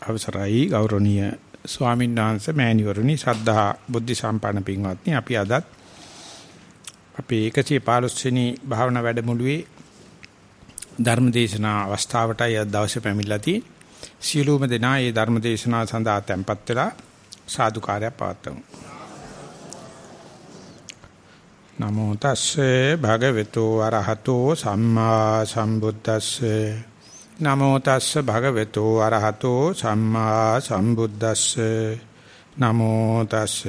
අවසරයි. ගෞරවනීය ස්වාමීන් වහන්සේ මෑණිවරුනි ශ්‍රද්ධා බුද්ධ සම්පන්න පින්වත්නි අපි අදත් අපේ 115 වෙනි භාවනා වැඩමුළුවේ ධර්මදේශනා අවස්ථාවටයි අද දවසේ පැමිණලා තියෙන්නේ. සියලුම දෙනා මේ ධර්මදේශනා සඳහා tempත් වෙලා සාදුකාරයක් පවත්වමු. නමෝ තස්සේ භගවතු අරහතෝ සම්මා සම්බුද්දස්සේ නමෝ තස්ස භගවතු අරහතෝ සම්මා සම්බුද්දස්ස. නමෝ තස්ස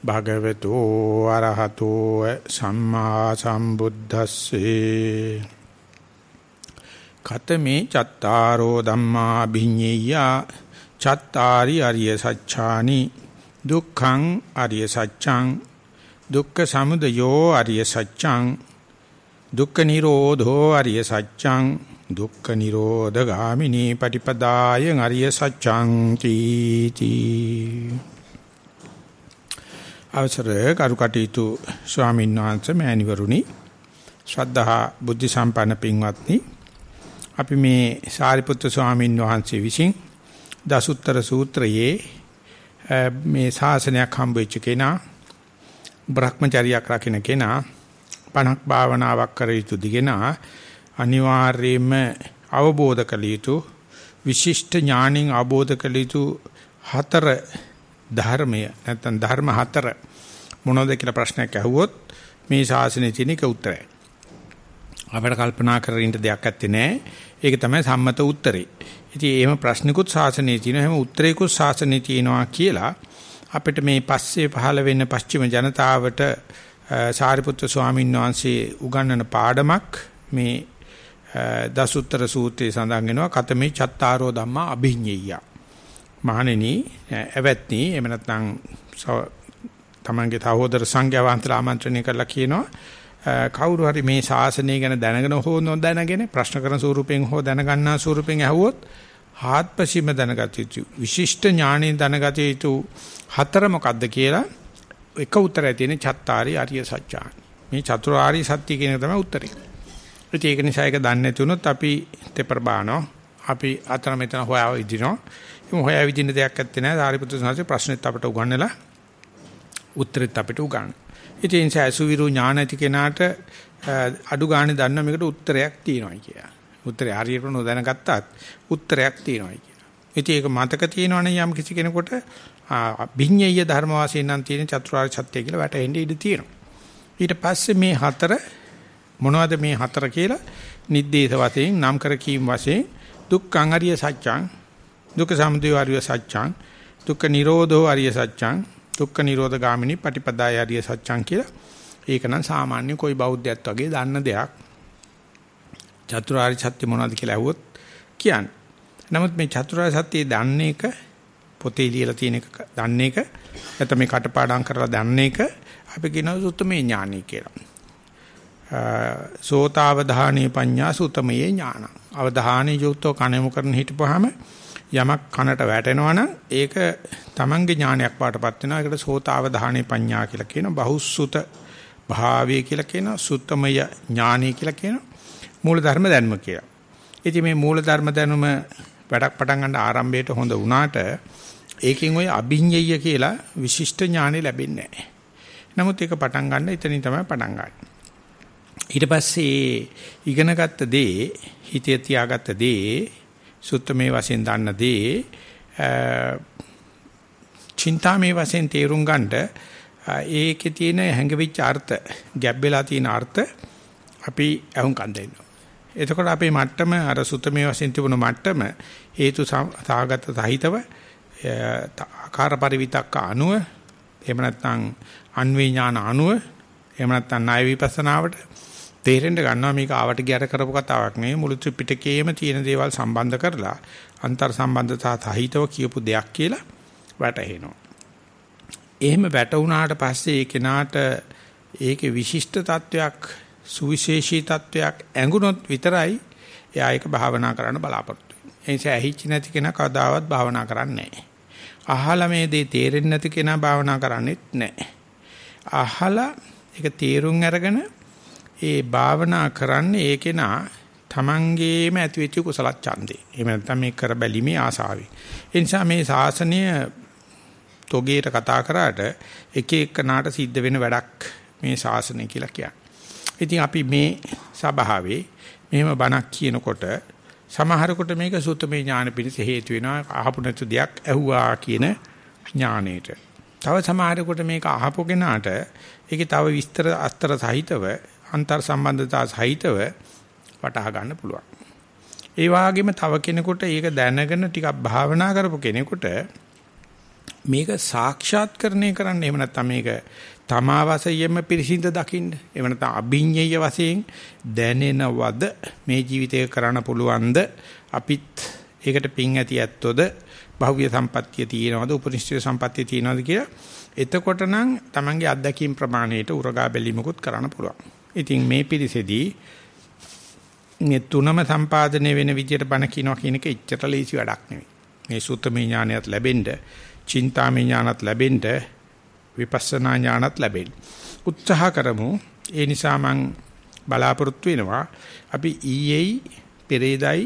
භගවතු අරහතෝ සම්මා සම්බුද්දස්සේ. කතමේ චත්තාරෝ ධම්මා භිඤ්ඤය චත්තාරි අරිය සච්ඡානි දුක්ඛං අරිය සච්ඡං දුක්ඛ සමුදයෝ අරිය සච්ඡං දුක්ඛ නිරෝධෝ අරිය සච්ඡං දුක්ඛ නිරෝධ ගාමිනී පටිපදාය අරිය සත්‍යං තීති. අවසර කරුකටීතු ස්වාමීන් වහන්සේ මෑණිවරුනි ශ්‍රද්ධා බුද්ධ සම්පන්න පින්වත්නි අපි මේ සාරිපුත්‍ර ස්වාමීන් වහන්සේ විසින් දසුත්තර සූත්‍රයේ මේ ශාසනයක් හම්බෙච්ච කෙනා බ්‍රහ්මචර්යයක් රකින්න කෙනා පණක් භාවනාවක් කර යුතු දිගෙනා අනිවාර්යයෙන්ම අවබෝධ කළ යුතු විශිෂ්ට ඥාණින් අවබෝධ කළ යුතු හතර ධර්මය නැත්නම් ධර්ම හතර මොනවද කියලා ප්‍රශ්නයක් අහුවොත් මේ ශාසනයේ තියෙන එක උත්තරයි. අපිට කල්පනා කරගෙන ඉන්න දෙයක් ඇත්තේ නැහැ. ඒක තමයි සම්මත උත්තරේ. ඉතින් එහෙම ප්‍රශ්නිකුත් ශාසනයේ තියෙනවා. එහෙම උත්තරේකුත් ශාසනයේ තියෙනවා කියලා අපිට මේ පස්සේ පහළ වෙන පස්චිම ජනතාවට සාරිපුත්‍ර ස්වාමීන් වහන්සේ උගන්වන පාඩමක් මේ දසුත්තර සූත්‍රයේ සඳහන් වෙනවා කතමේ චත්තාරෝ ධම්මා අභිඤ්ඤය. මහණෙනි එවත්නි එහෙම නැත්නම් තමන්ගේ සහෝදර සංඝයා වහන්සේලා ආමන්ත්‍රණය කරලා කියනවා කවුරු හරි මේ ශාසනය ගැන දැනගෙන හෝ නොදැනගෙන ප්‍රශ්න කරන ස්වරූපෙන් හෝ දැනගන්නා ස්වරූපෙන් ඇහුවොත් හාත්පසීම දැනගත යුතු විශිෂ්ට ඥාණයෙන් දැනගත යුතු හතර මොකක්ද කියලා එක උත්තරය තියෙන චත්තාරි ආර්ය සත්‍යාන. මේ චතුරාර්ය සත්‍ය කියන එක තමයි උත්තරේ. ඉතින් ඒක නිසා ඒක දන්නේ නැති වුණොත් අපි තෙපර බානවා. අපි අතන මෙතන හොයාව ඉදිනවා. ඒ හොයා විදින්න දෙයක් ඇත්තේ නැහැ. සාරිපුත්‍ර සාංශේ ප්‍රශ්නෙත් අපට උගන්වලා උත්තරෙත් අපිට උගන්වන. ඉතින් ඒ නිසා අසුවිරු ඥාන ඇති කෙනාට අඩු ගානේ දන්න මේකට උත්තරයක් තියෙනවා කියලා. උත්තරේ හරියට නොදැනගත්තත් උත්තරයක් තියෙනවා කියලා. ඉතින් ඒක මතක තියෙනවනේ යම් කිසි කෙනෙකුට අභිඤ්ඤය ධර්ම වාසයෙන් නම් තියෙන චතුරාර්ය සත්‍ය කියලා වැටෙන්න ඉඩ තියෙනවා. ඊට පස්සේ මේ හතර මොනවද මේ හතර කියලා? නිද්දේශ වශයෙන් නම් කර කීම් වශයෙන් දුක්ඛං අරිය සත්‍යං දුක්ඛ සමුදය අරිය සත්‍යං දුක්ඛ නිරෝධෝ අරිය සත්‍යං දුක්ඛ නිරෝධ ගාමිනී පටිපදාය අරිය සත්‍යං කියලා. ඒක නම් සාමාන්‍ය કોઈ බෞද්ධයත් වගේ දන්න දෙයක්. චතුරාර්ය සත්‍ය මොනවද කියලා අහුවොත් කියන්නේ. නමුත් මේ චතුරාර්ය සත්‍ය දන්නේ එක පොතේ ලියලා තියෙන එක දන්නේ එක නැත්නම් මේ කටපාඩම් කරලා දන්නේ එක අපි කියනවා සුත්තමේ ඥානයි කියලා. සෝතාවධානී පඤ්ඤා සුතමයේ ඥාන. අවධානී යුක්තව කණෙමු කරන හිටපුවාම යමක් කනට වැටෙනවා නම් ඒක තමන්ගේ ඥානයක් වාටපත් වෙනවා. ඒකට සෝතාවධානී පඤ්ඤා කියලා කියන බහුසුත භාවය කියලා කියන සුත්තමය ඥානී කියලා කියන මූල ධර්ම දැනුම කියලා. ඉතින් මේ මූල ධර්ම දැනුම වැඩක් පටන් ගන්න ආරම්භයේට හොඳ වුණාට ඒකෙන් ওই අභිඤ්ඤය කියලා විශිෂ්ට ඥානෙ ලැබෙන්නේ නැහැ. නමුත් ඒක පටන් ගන්න එතනින් තමයි පටන් ගන්නේ. ඊට පස්සේ ඉගෙනගත්ත දේ හිතේ තියාගත්ත දේ සුත්තමේ වශයෙන් දන්න දේ චින්තාමේ වශයෙන් තේරුම් ගන්නට ඒකේ තියෙන හැඟවිච්ච අර්ථ ගැබ් වෙලා තියෙන අර්ථ අපි අහුන් කන් දෙන්නවා. එතකොට අපේ මට්ටම අර සුත්තමේ වශයෙන් තිබුණ මට්ටම හේතු සාගත සහිතව ආකාර පරිවිතක්ක අනුව එහෙම නැත්නම් අන්වේ ඥාන අනුව එහෙම නැත්නම් ණය විපස්සනාවට තේරෙන්න ගන්නවා මේක ආවට ගියට කරපු කතාවක් නෙවෙයි මුළු ත්‍රිපිටකයේම තියෙන දේවල් සම්බන්ධ කරලා අන්තර් සම්බන්ධතා සහිතව කියපු දෙයක් කියලා වැටහෙනවා. එහෙම වැටුණාට පස්සේ ඒ කෙනාට ඒකේ විශිෂ්ට තත්වයක් සුවිශේෂී තත්වයක් ඇඟුනොත් විතරයි එයා ඒක භාවනා කරන්න බලාපොරොත්තු වෙන්නේ. ඒ නිසා ඇහිච්ච නැති කෙනා කවදාවත් භාවනා කරන්නේ නැහැ. අහලා මේ දේ තේරෙන්නේ නැති කෙනා භාවනා කරන්නේත් නැහැ. අහලා ඒක තේරුම් අරගෙන ඒ භාවනා කරන්නේ ඒකේනා තමන්ගේම ඇතිවෙච්ච කුසල ඡන්දේ. එහෙම නැත්නම් මේ කර බැලීමේ ආසාවෙන්. ඒ නිසා මේ ශාසනය තොගේට කතා කරාට එක එකනාට සිද්ධ වෙන වැඩක් මේ ශාසනය කියලා කියන්නේ. ඉතින් අපි මේ සභාවේ මෙහෙම බණක් කියනකොට සමහරකට මේක සුත්තමේ ඥාන පිණිස හේතු වෙනවා අහපු නැතු දෙයක් ඇහුවා කියන ඥාණයට. තව සමහරකට මේක අහපු කෙනාට ඒකේ තව විස්තර අස්තර සහිතව අන්තර් සම්බන්ධතා සහිතව වටහා ගන්න පුළුවන්. ඒ වගේම තව කෙනෙකුට ඒක දැනගෙන ටිකක් භාවනා කරපු කෙනෙකුට මේක සාක්ෂාත්කරණය කරන්න එහෙම නැත්නම් මේක තමා වශයෙන්ම පිරිසිඳ දකින්න එහෙම නැත්නම් අභිඤ්ඤය වශයෙන් දැනෙනවද? මේ ජීවිතය කරන්න පුළුවන්ද? අපිත් ඒකට පිං ඇති ඇත්තොද? භෞවිය සම්පත්තිය තියෙනවද? උපනිෂ්ඨ සම්පත්තිය තියෙනවද කියලා. එතකොට නම් Tamange අත්දැකීම් ප්‍රමාණයට උරගා බැලීමකුත් කරන්න පුළුවන්. ඉතින් මේ පිරිසෙදී මේ තුනම සම්පාදනය වෙන විදියට බණ කියනවා කියන එක එච්චර ලේසි වැඩක් නෙවෙයි. මේ සූත්‍රමය ඥානයත් ලැබෙන්න, චින්තාමය ඥානත් ලැබෙන්න, විපස්සනා ඥානත් ලැබෙන්න. උත්සාහ කරමු. ඒ නිසා මම බලාපොරොත්තු වෙනවා අපි ඊයේ පෙරේදයි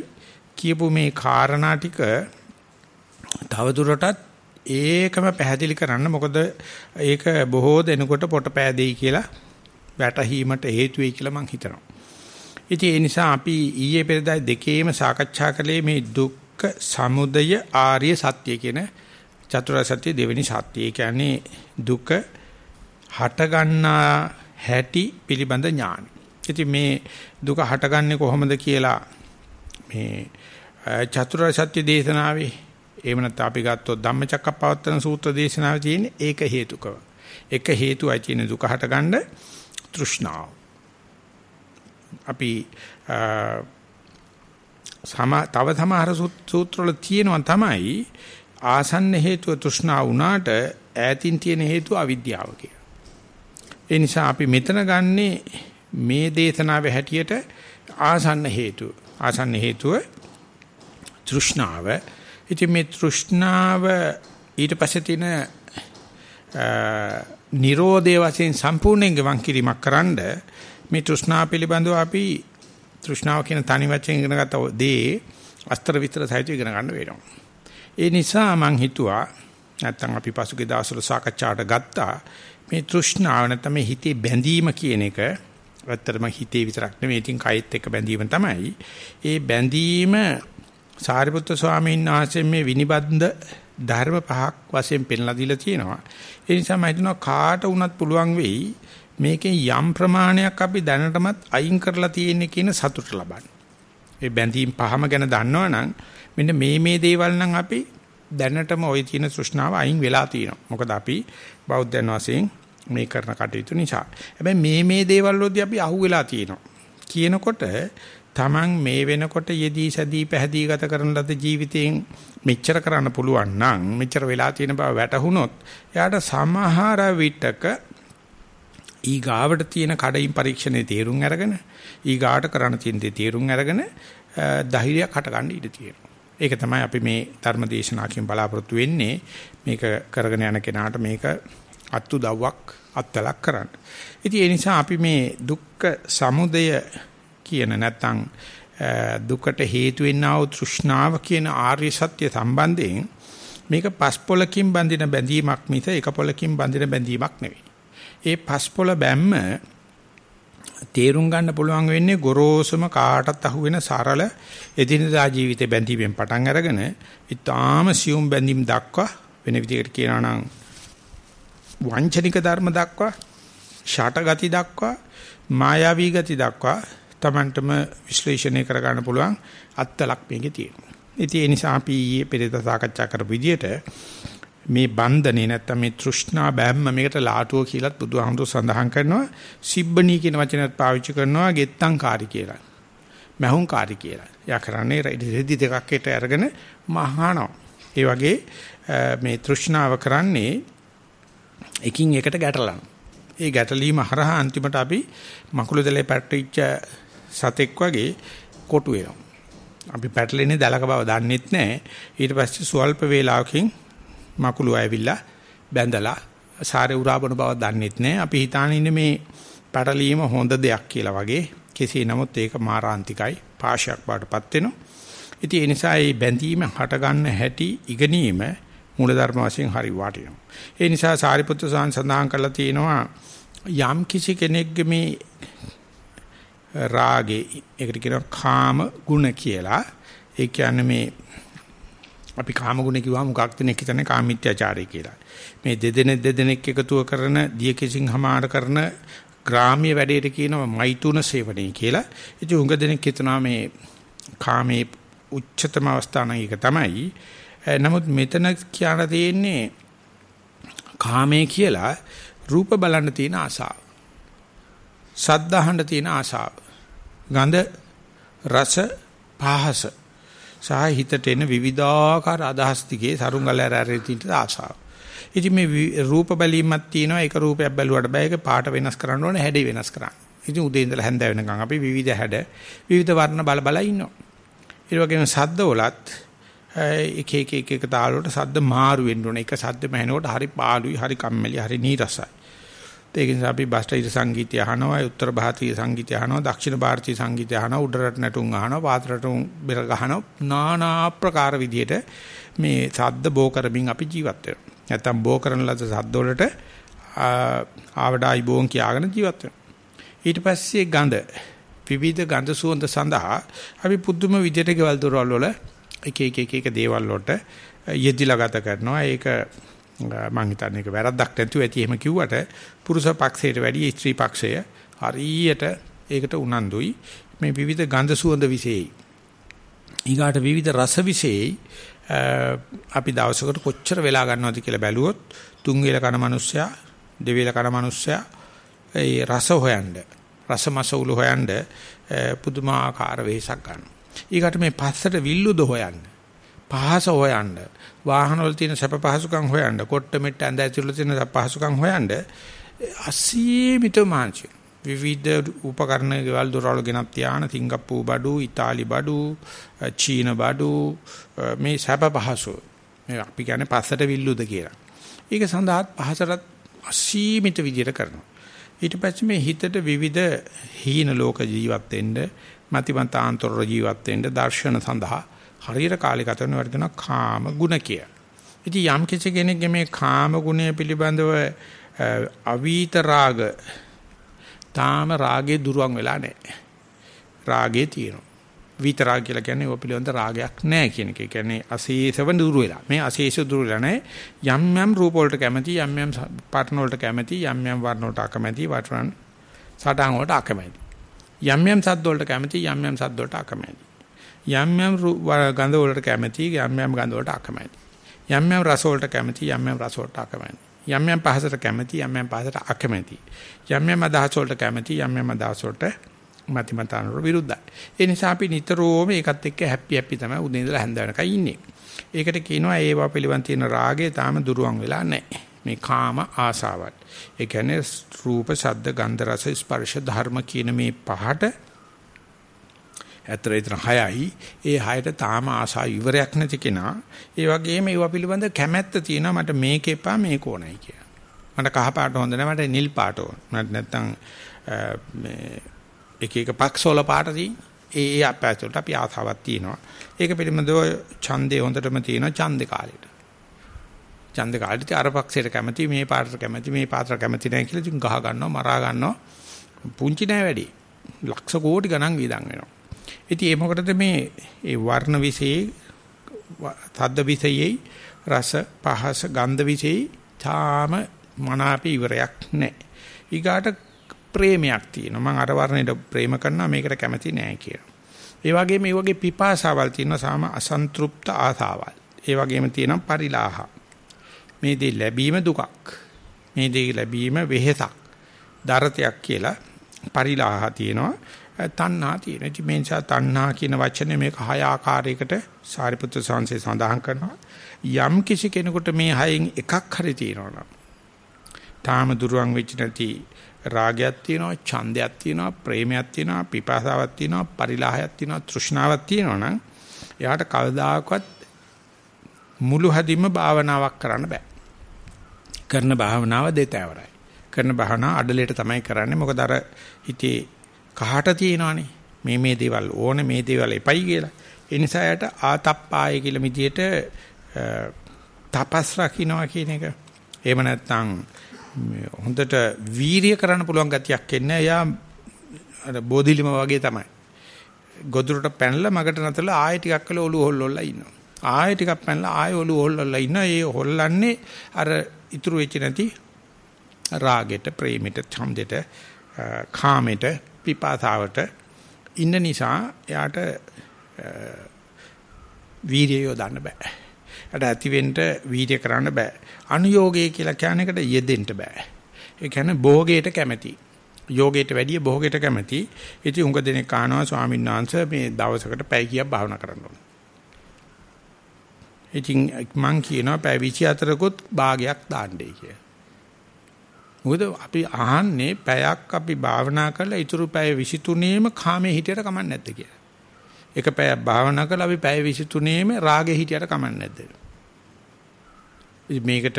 කියපු මේ කාරණා ටික තවදුරටත් ඒකම පැහැදිලි කරන්න මොකද ඒක බොහෝ දෙනකොට පොට පෑදෙයි කියලා වැටහීමට හේතු වෙයි කියලා මම හිතනවා. ඉතින් ඒ නිසා අපි ඊයේ පෙරදා දෙකේම සාකච්ඡා කළේ මේ දුක්ඛ සමුදය ආර්ය සත්‍ය කියන චතුරාර්ය සත්‍ය දෙවෙනි සත්‍ය. ඒ කියන්නේ දුක හට ගන්නා හැටි පිළිබඳ ඥාන. ඉතින් මේ දුක හටගන්නේ කොහොමද කියලා මේ චතුරාර්ය සත්‍ය දේශනාවේ එහෙම නැත්නම් අපි ගත්තොත් ධම්මචක්කප්පවත්තන සූත්‍ර දේශනාවේ තියෙන ඒක හේතුකව. එක හේතුවයි තියෙන දුක හටගන්න තෘෂ්ණාව. අපි සම තව සමහර සූත්‍රවල තියෙනවා තමයි ආසන්න හේතුව තෘෂ්ණා වුණාට ඈතින් තියෙන හේතුව අවිද්‍යාව කියලා. ඒ නිසා අපි මෙතන ගන්නේ මේ දේශනාවේ හැටියට ආසන්න හේතුව. ආසන්න හේතුව තෘෂ්ණාව. ඉතින් මේ තෘෂ්ණාව ඊට පස්සේ තියෙන නිරෝධයේ වශයෙන් සම්පූර්ණයෙන් ගවන් කිරීමක් කරන්න මේ තෘෂ්ණාව පිළිබඳව අපි තෘෂ්ණාව කියන තනි වචෙන් ඉගෙන ගත්ත දේ අස්තර විතර සහිතව ඉගෙන ගන්න වෙනවා. ඒ නිසා මම හිතුවා නැත්තම් අපි පසුගිය දවස්වල සාකච්ඡාට ගත්තා මේ තෘෂ්ණාව නැත්නම් මේ හිතේ බැඳීම කියන එක ඇත්තටම හිතේ විතරක් නෙමෙයි ඉතින් කයෙත් එක්ක බැඳීම තමයි. ඒ බැඳීම සාරිපුත්‍ර ස්වාමීන් වහන්සේ මේ විනිබන්ධ ධර්ම පහක් වශයෙන් පෙන්ලා දීලා තියෙනවා. ඒ නිසා මම හිතනවා කාට වුණත් පුළුවන් වෙයි මේකෙන් යම් ප්‍රමාණයක් අපි දැනටමත් අයින් කරලා තියෙන්නේ කියන සතුට ලබන්න. ඒ බැඳීම් පහම ගැන දන්නවනම් මෙන්න මේ මේ දේවල් නම් අපි දැනටම ওই තියෙන තෘෂ්ණාව අයින් වෙලා තියෙනවා. මොකද අපි බෞද්ධයන් වශයෙන් මේ කරන කටයුතු නිසා. හැබැයි මේ මේ දේවල් වලදී අපි අහුවෙලා තියෙනවා. කියනකොට Taman මේ වෙනකොට යෙදී සැදී පැහැදී ගත කරන ලද ජීවිතයෙන් මෙච්චර කරන්න පුළුවන් නම් මෙච්චර වෙලා තියෙන බව වැටහුනොත් එයාට සමහර විටක ඊගාවට තියෙන කඩින් පරීක්ෂණේ තීරුම් අරගෙන ඊගාට කරන්න තියෙන දේ තීරුම් අරගෙන ධෛර්යයක් හටගන්න ඉඩ තියෙනවා. ඒක තමයි අපි මේ ධර්ම දේශනාවකින් බලාපොරොත්තු වෙන්නේ. මේක කරගෙන යන කෙනාට මේක අත්තු දව්වක් අත්ලක් කරන්න. ඉතින් ඒ නිසා අපි මේ දුක්ඛ සමුදය කියන නැත්නම් දුකට හේතු වෙන්නා වූ තෘෂ්ණාව කියන ආර්ය සත්‍ය සම්බන්ධයෙන් මේක පස්පොලකින් බඳින බැඳීමක් මිස එක පොලකින් බඳින බැඳීමක් නෙවෙයි. ඒ පස්පොල බැම්ම තේරුම් ගන්න පුළුවන් වෙන්නේ ගොරෝසුම කාටත් අහුවෙන සරල එදිනදා ජීවිතේ බැඳීමෙන් පටන් අරගෙන ඊටාම සියුම් බැඳීම් දක්වා වෙන විදිහකට කියනවා නම් වංචනික ධර්ම දක්වා ෂට ගති දක්වා මායාවී ගති දක්වා Tamanටම විශ්ලේෂණය කර ගන්න පුළුවන් අත්ලක් මේකේ තියෙනවා. ඉතින් ඒ නිසා අපි ඊයේ පෙරේද සාකච්ඡා කරපු විදිහට මේ බන්ධනේ නැත්තම් මේ තෘෂ්ණා බැම්ම මේකට ලාටුව කියලාත් බුදුහාමුදුර සඳහන් කරනවා සිබ්බණී කියන වචනයත් පාවිච්චි කරනවා ගෙත්තංකාරී කියලා. මහුංකාරී කියලා. යා කරන්නේ රෙදි දෙකක් එකට අරගෙන මහානවා. ඒ වගේ මේ තෘෂ්ණාව කරන්නේ එකින් එකට ගැටලන. ඒ ගැටලීම හරහා අන්තිමට අපි මකුළු දෙලේ පැට්ටිච්ච සතෙක් වගේ කොටු වෙනවා. අපි පැටලෙන්නේ දලක බව දන්නෙත් නැහැ. ඊට පස්සේ සුවල්ප වේලාවකින් මකුළු ඇවිල්ලා බැඳලා සාරේ උරාබන බව දන්නෙත් නෑ. අපි හිතාන ඉන්නේ මේ පැටලීම හොඳ දෙයක් කියලා වගේ. කෙසේ නමුත් ඒක මාරාන්තිකයි, පාශයක් බාටපත් වෙනවා. ඉතින් ඒ නිසා මේ බැඳීම හට ගන්න හැටි ඉගෙනීම මූලධර්ම වශයෙන් හරි වටිනවා. ඒ නිසා සාරිපුත්‍ර සාන් සඳහන් කරලා තියෙනවා යම් කිසි කෙනෙක්ගේ මේ රාගේ ඒකට කියනවා කාම ගුණ කියලා. ඒ කියන්නේ මේ අපි කාම ගුණ කිව්වම මොකක්ද නේ හිතන්නේ කාමීත්‍යාචාරය කියලා. මේ දෙදෙනෙක් දෙදෙනෙක් එකතුව කරන දිය කිසිං හමාර කරන ග්‍රාම්‍ය වැඩේට කියනවා මෛතුන සේවනයේ කියලා. ඉතින් උඟ දෙනෙක් හිතනවා මේ කාමේ උච්චතම අවස්ථාන එක තමයි. නමුත් මෙතන කියන තියෙන්නේ කාමයේ කියලා රූප බලන්න තියෙන ආසාව. සද්ද අහන්න තියෙන ආසාව. ගඳ රස පහස සහ හිතට එන විවිධාකාර අදහස් දිගේ සරුංගලෑර ඇරෙතිට ආසාව. ඉතින් මේ රූප බැලීමක් තියෙනවා ඒක රූපයක් බැලුවට බෑ ඒක පාට වෙනස් කරන්න ඕනේ හැඩේ වෙනස් කරන්න. ඉතින් උදේ ඉඳලා හැන්ද වෙනකන් අපි විවිධ හැඩ විවිධ වර්ණ බල බල ඉන්නවා. ඒ වගේම සද්ද වලත් එක එක එක එක තාල වලට සද්ද මාරු වෙන්න ඕනේ. එක සද්ද මහනකොට හරි පාළුයි, හරි කම්මැලි, හරි නීරසයි. ඒක නිසා අපි බස්ටයිර් සංගීතය අහනවා, උත්තර ಭಾರತೀಯ සංගීතය අහනවා, දක්ෂිණ ಭಾರತೀಯ සංගීතය අහනවා, උඩරට නැටුම් අහනවා, පාතරටුම් බෙර ගහනවා, নানা ආකාර විදියට මේ සද්ද බෝ කරමින් අපි ජීවත් වෙනවා. නැත්තම් බෝ කරන ලද සද්ද වලට ආවඩායි බෝන් කියාගෙන ජීවත් වෙනවා. ඊට පස්සේ ගඳ විවිධ ගඳ සුවඳ සඳහා අපි පුදුම විදියට ගෙවල් දොරවල් වල එක එක එක එක දේවල් වලට යෙදිලා ගත කරනවා. ඒක මම හිතන්නේ ඒක වැරද්දක් නැතුව ඇති එහෙම කිව්වට පුරුෂ පක්ෂයට වැඩිය ස්ත්‍රී පක්ෂය. හරියට ඒකට උනන්දුයි. මේ විවිධ ගන්ධ සුවඳ විශේෂයි ඊගාට විවිධ රස විශේෂයි අපි දවසකට කොච්චර වෙලා ගන්නවද කියලා බැලුවොත් තුන් වේල කන මිනිස්සයා දෙවේල කන මිනිස්සයා ඒ රස හොයන්න රසමස උළු හොයන්න පුදුමාකාර වෙහසක් ගන්නවා. ඊගාට මේ පස්සට විල්ලුද හොයන්න පහස හොයන්න වාහන වල තියෙන සැප පහසුකම් හොයන්න, කොට්ට මෙට්ට ඇඳ ඇතුළේ තියෙන සැප පහසුකම් හොයන්න අසීමිත මාංශය. විවිධ උපකරණ ගෙවල් දොරවල් ගෙනත් තියාන සිංගප්පූ බඩු, ඉතාලි බඩු, චීන බඩු මේ සැප පහසු. මේ අපි කියන්නේ පස්සට විල්ලුද කියලා. ඒක සඳහා පහසටත් අසීමිත විදියට කරනවා. ඊට පස්සේ මේ හිතට විවිධ හීන ලෝක ජීවත් වෙන්න, මතිමතාන්තර ජීවත් වෙන්න දර්ශන සඳහා හරියට කාලේ ගත කරන වර්ධන කාම ගුණ කිය. ඉතින් යම් කිසි කෙනෙක්ගේ මේ කාම ගුණය පිළිබඳව අවීත රාග තාම රාගේ දුරවන් වෙලා නැහැ. රාගේ තියෙනවා. විතරාග කියලා කියන්නේ ඔය පිළිබඳ රාගයක් නැහැ කියන එක. ඒ කියන්නේ අශේෂව දුර වෙලා. මේ අශේෂ දුර වෙලා නැහැ. යම් යම් රූප වලට කැමති, යම් යම් පාටන වලට කැමති, යම් යම් වර්ණ වලට අකමැති, වටරන් සටහන් වලට අකමැති. යම් යම් සද්ද වලට කැමති, යම් යම් සද්ද වලට අකමැති. යම් යම් ගඳ වලට කැමති යම් යම් ගඳ වලට අකමැති. යම් යම් රස වලට කැමති යම් යම් රස වලට අකමැති. යම් යම් පහසට කැමති යම් යම් පහසට අකමැති. යම් යම් අදහස් වලට කැමති යම් යම් අදහස් වලට මතිමතානට විරුද්ධයි. ඒ නිසා අපි නිතරම ඒකත් එක්ක හැපි හැපි තමයි උදේ ඉඳලා හැන්ද වෙනකන් ඉන්නේ. ඒකට කියනවා ඒවා පිළිවන් තියෙන රාගය තාම දුරවන් වෙලා නැහැ. මේ කාම ආසාවත්. ඒ කියන්නේ රූප, ශබ්ද, ගන්ධ, රස, ස්පර්ශ, ධර්ම කියන මේ පහට ඇත්තට එතන 6යි. ඒ 6ට තාම ආසා ඉවරයක් නැති කෙනා. ඒ වගේම ඒවා පිළිබඳ කැමැත්ත තියෙනවා මට මේක එපා මේක ඕනයි කියලා. මට කහ පාට හොඳ නැහැ මට නිල් පාට ඕන. මට නැත්තම් මේ එක එක පක්ෂවල පාට තියෙන. ඒ ඒ අපැතුලට අපි ආසාවක් තියෙනවා. ඒක පිළිබඳව ඡන්දේ හොඳටම තියෙනවා ඡන්දේ කාලෙට. ඡන්දේ කාලෙට අර පක්ෂයට කැමති මේ පාටට කැමති මේ පාත්‍ර කැමති නැහැ කියලා ඉතින් ගහ ගන්නවා මරා ගන්නවා. පුංචි නෑ වැඩි. ලක්ෂ කෝටි ගණන් වේදන් වෙනවා. ඉතින් ඒ මොකටද මේ ඒ වර්ණ විශේෂයි තද්ද විශේෂයි රස පහස ගන්ධ විශේෂයි තාම මනාප ඉවරයක් නැහැ. ඊගාට ප්‍රේමයක් තියෙනවා. මම අර වර්ණයට ප්‍රේම කරනවා මේකට කැමති නෑ කියලා. ඒ වගේම මේ වගේ පිපාසාවල් තියෙනවා සාම අසන්තෘප්ත ආසාවල්. ඒ වගේම තියෙනවා පරිලාහ. මේ දේ ලැබීම දුකක්. මේ දේ ලැබීම වෙහෙසක්. දරතයක් කියලා පරිලාහ තියෙනවා. තණ්හා තියෙනවා. ඉතින් මේ නිසා තණ්හා කියන වචනේ මේක හය ආකාරයකට සාරිපුත්‍ර සංසේ සඳහන් කරනවා. යම් කිසි කෙනෙකුට මේ හයෙන් එකක් හරි තියෙනවා තාම දුරවන් වෙච්ච නැති රාගයක් තියෙනවා, ඡන්දයක් තියෙනවා, ප්‍රේමයක් තියෙනවා, පිපාසාවක් තියෙනවා, පරිලාහයක් තියෙනවා, තෘෂ්ණාවක් තියෙනවා නම් එයාට කවදාකවත් මුළු හදින්ම භාවනාවක් කරන්න බෑ. කරන භාවනාව දෙතෑවරයි. කරන භාවනාව අඩලෙට තමයි කරන්නේ. මොකද අර හිතේ කහට තියෙනවනේ. මේ මේ දේවල් ඕනේ මේ දේවල් එපයි කියලා. ඒ නිසා යට ආතප්පාය කියලා මිදියට තපස් රකින්නවා කියන එක. එහෙම නැත්නම් හොඳට වීරිය කරන්න පුළුවන් ගතියක් එන්නේ. එයා අර බෝධිලිම වගේ තමයි. ගොදුරට පැනලා මගට නැතලා ආයෙ ටිකක් කළා ඔළුව හොල්ලොල්ලා ඉන්නවා. ආයෙ ටිකක් පැනලා ආයෙ ඔළුව හොල්ලොල්ලා ඉන්නවා. ඒ හොල්ලන්නේ අර ඉතුරු වෙච්ච නැති රාගෙට, ප්‍රේමෙට, ඡන්දෙට, කාමෙට, පිපාසාවට ඉන්න නිසා එයාට වීර්යය යොදන්න බෑ. එයාට ඇතිවෙන්න වීර්ය කරන්න බෑ. අනුയോഗය කියලා කියන එකට යෙදෙන්න බෑ. ඒ කියන්නේ භෝගයට කැමැති. යෝගයට වැඩිය භෝගයට කැමැති. ඉතින් උඟ දෙනෙක් අහනවා ස්වාමීන් වහන්සේ මේ දවසකට පැය කීයක් භාවනා කරන්න ඕන. ඉතින් මං කියනවා පැය 24කුත් භාගයක් දාන්නයි කියලා. මොකද අපි අහන්නේ පැයක් අපි භාවනා කරලා ඊටු පැය 23ෙම කාමයේ හිටියට කමක් නැද්ද කියලා. එක පැයක් භාවනා කරලා අපි පැය 23ෙම රාගේ හිටියට කමක් නැද්ද? මේකට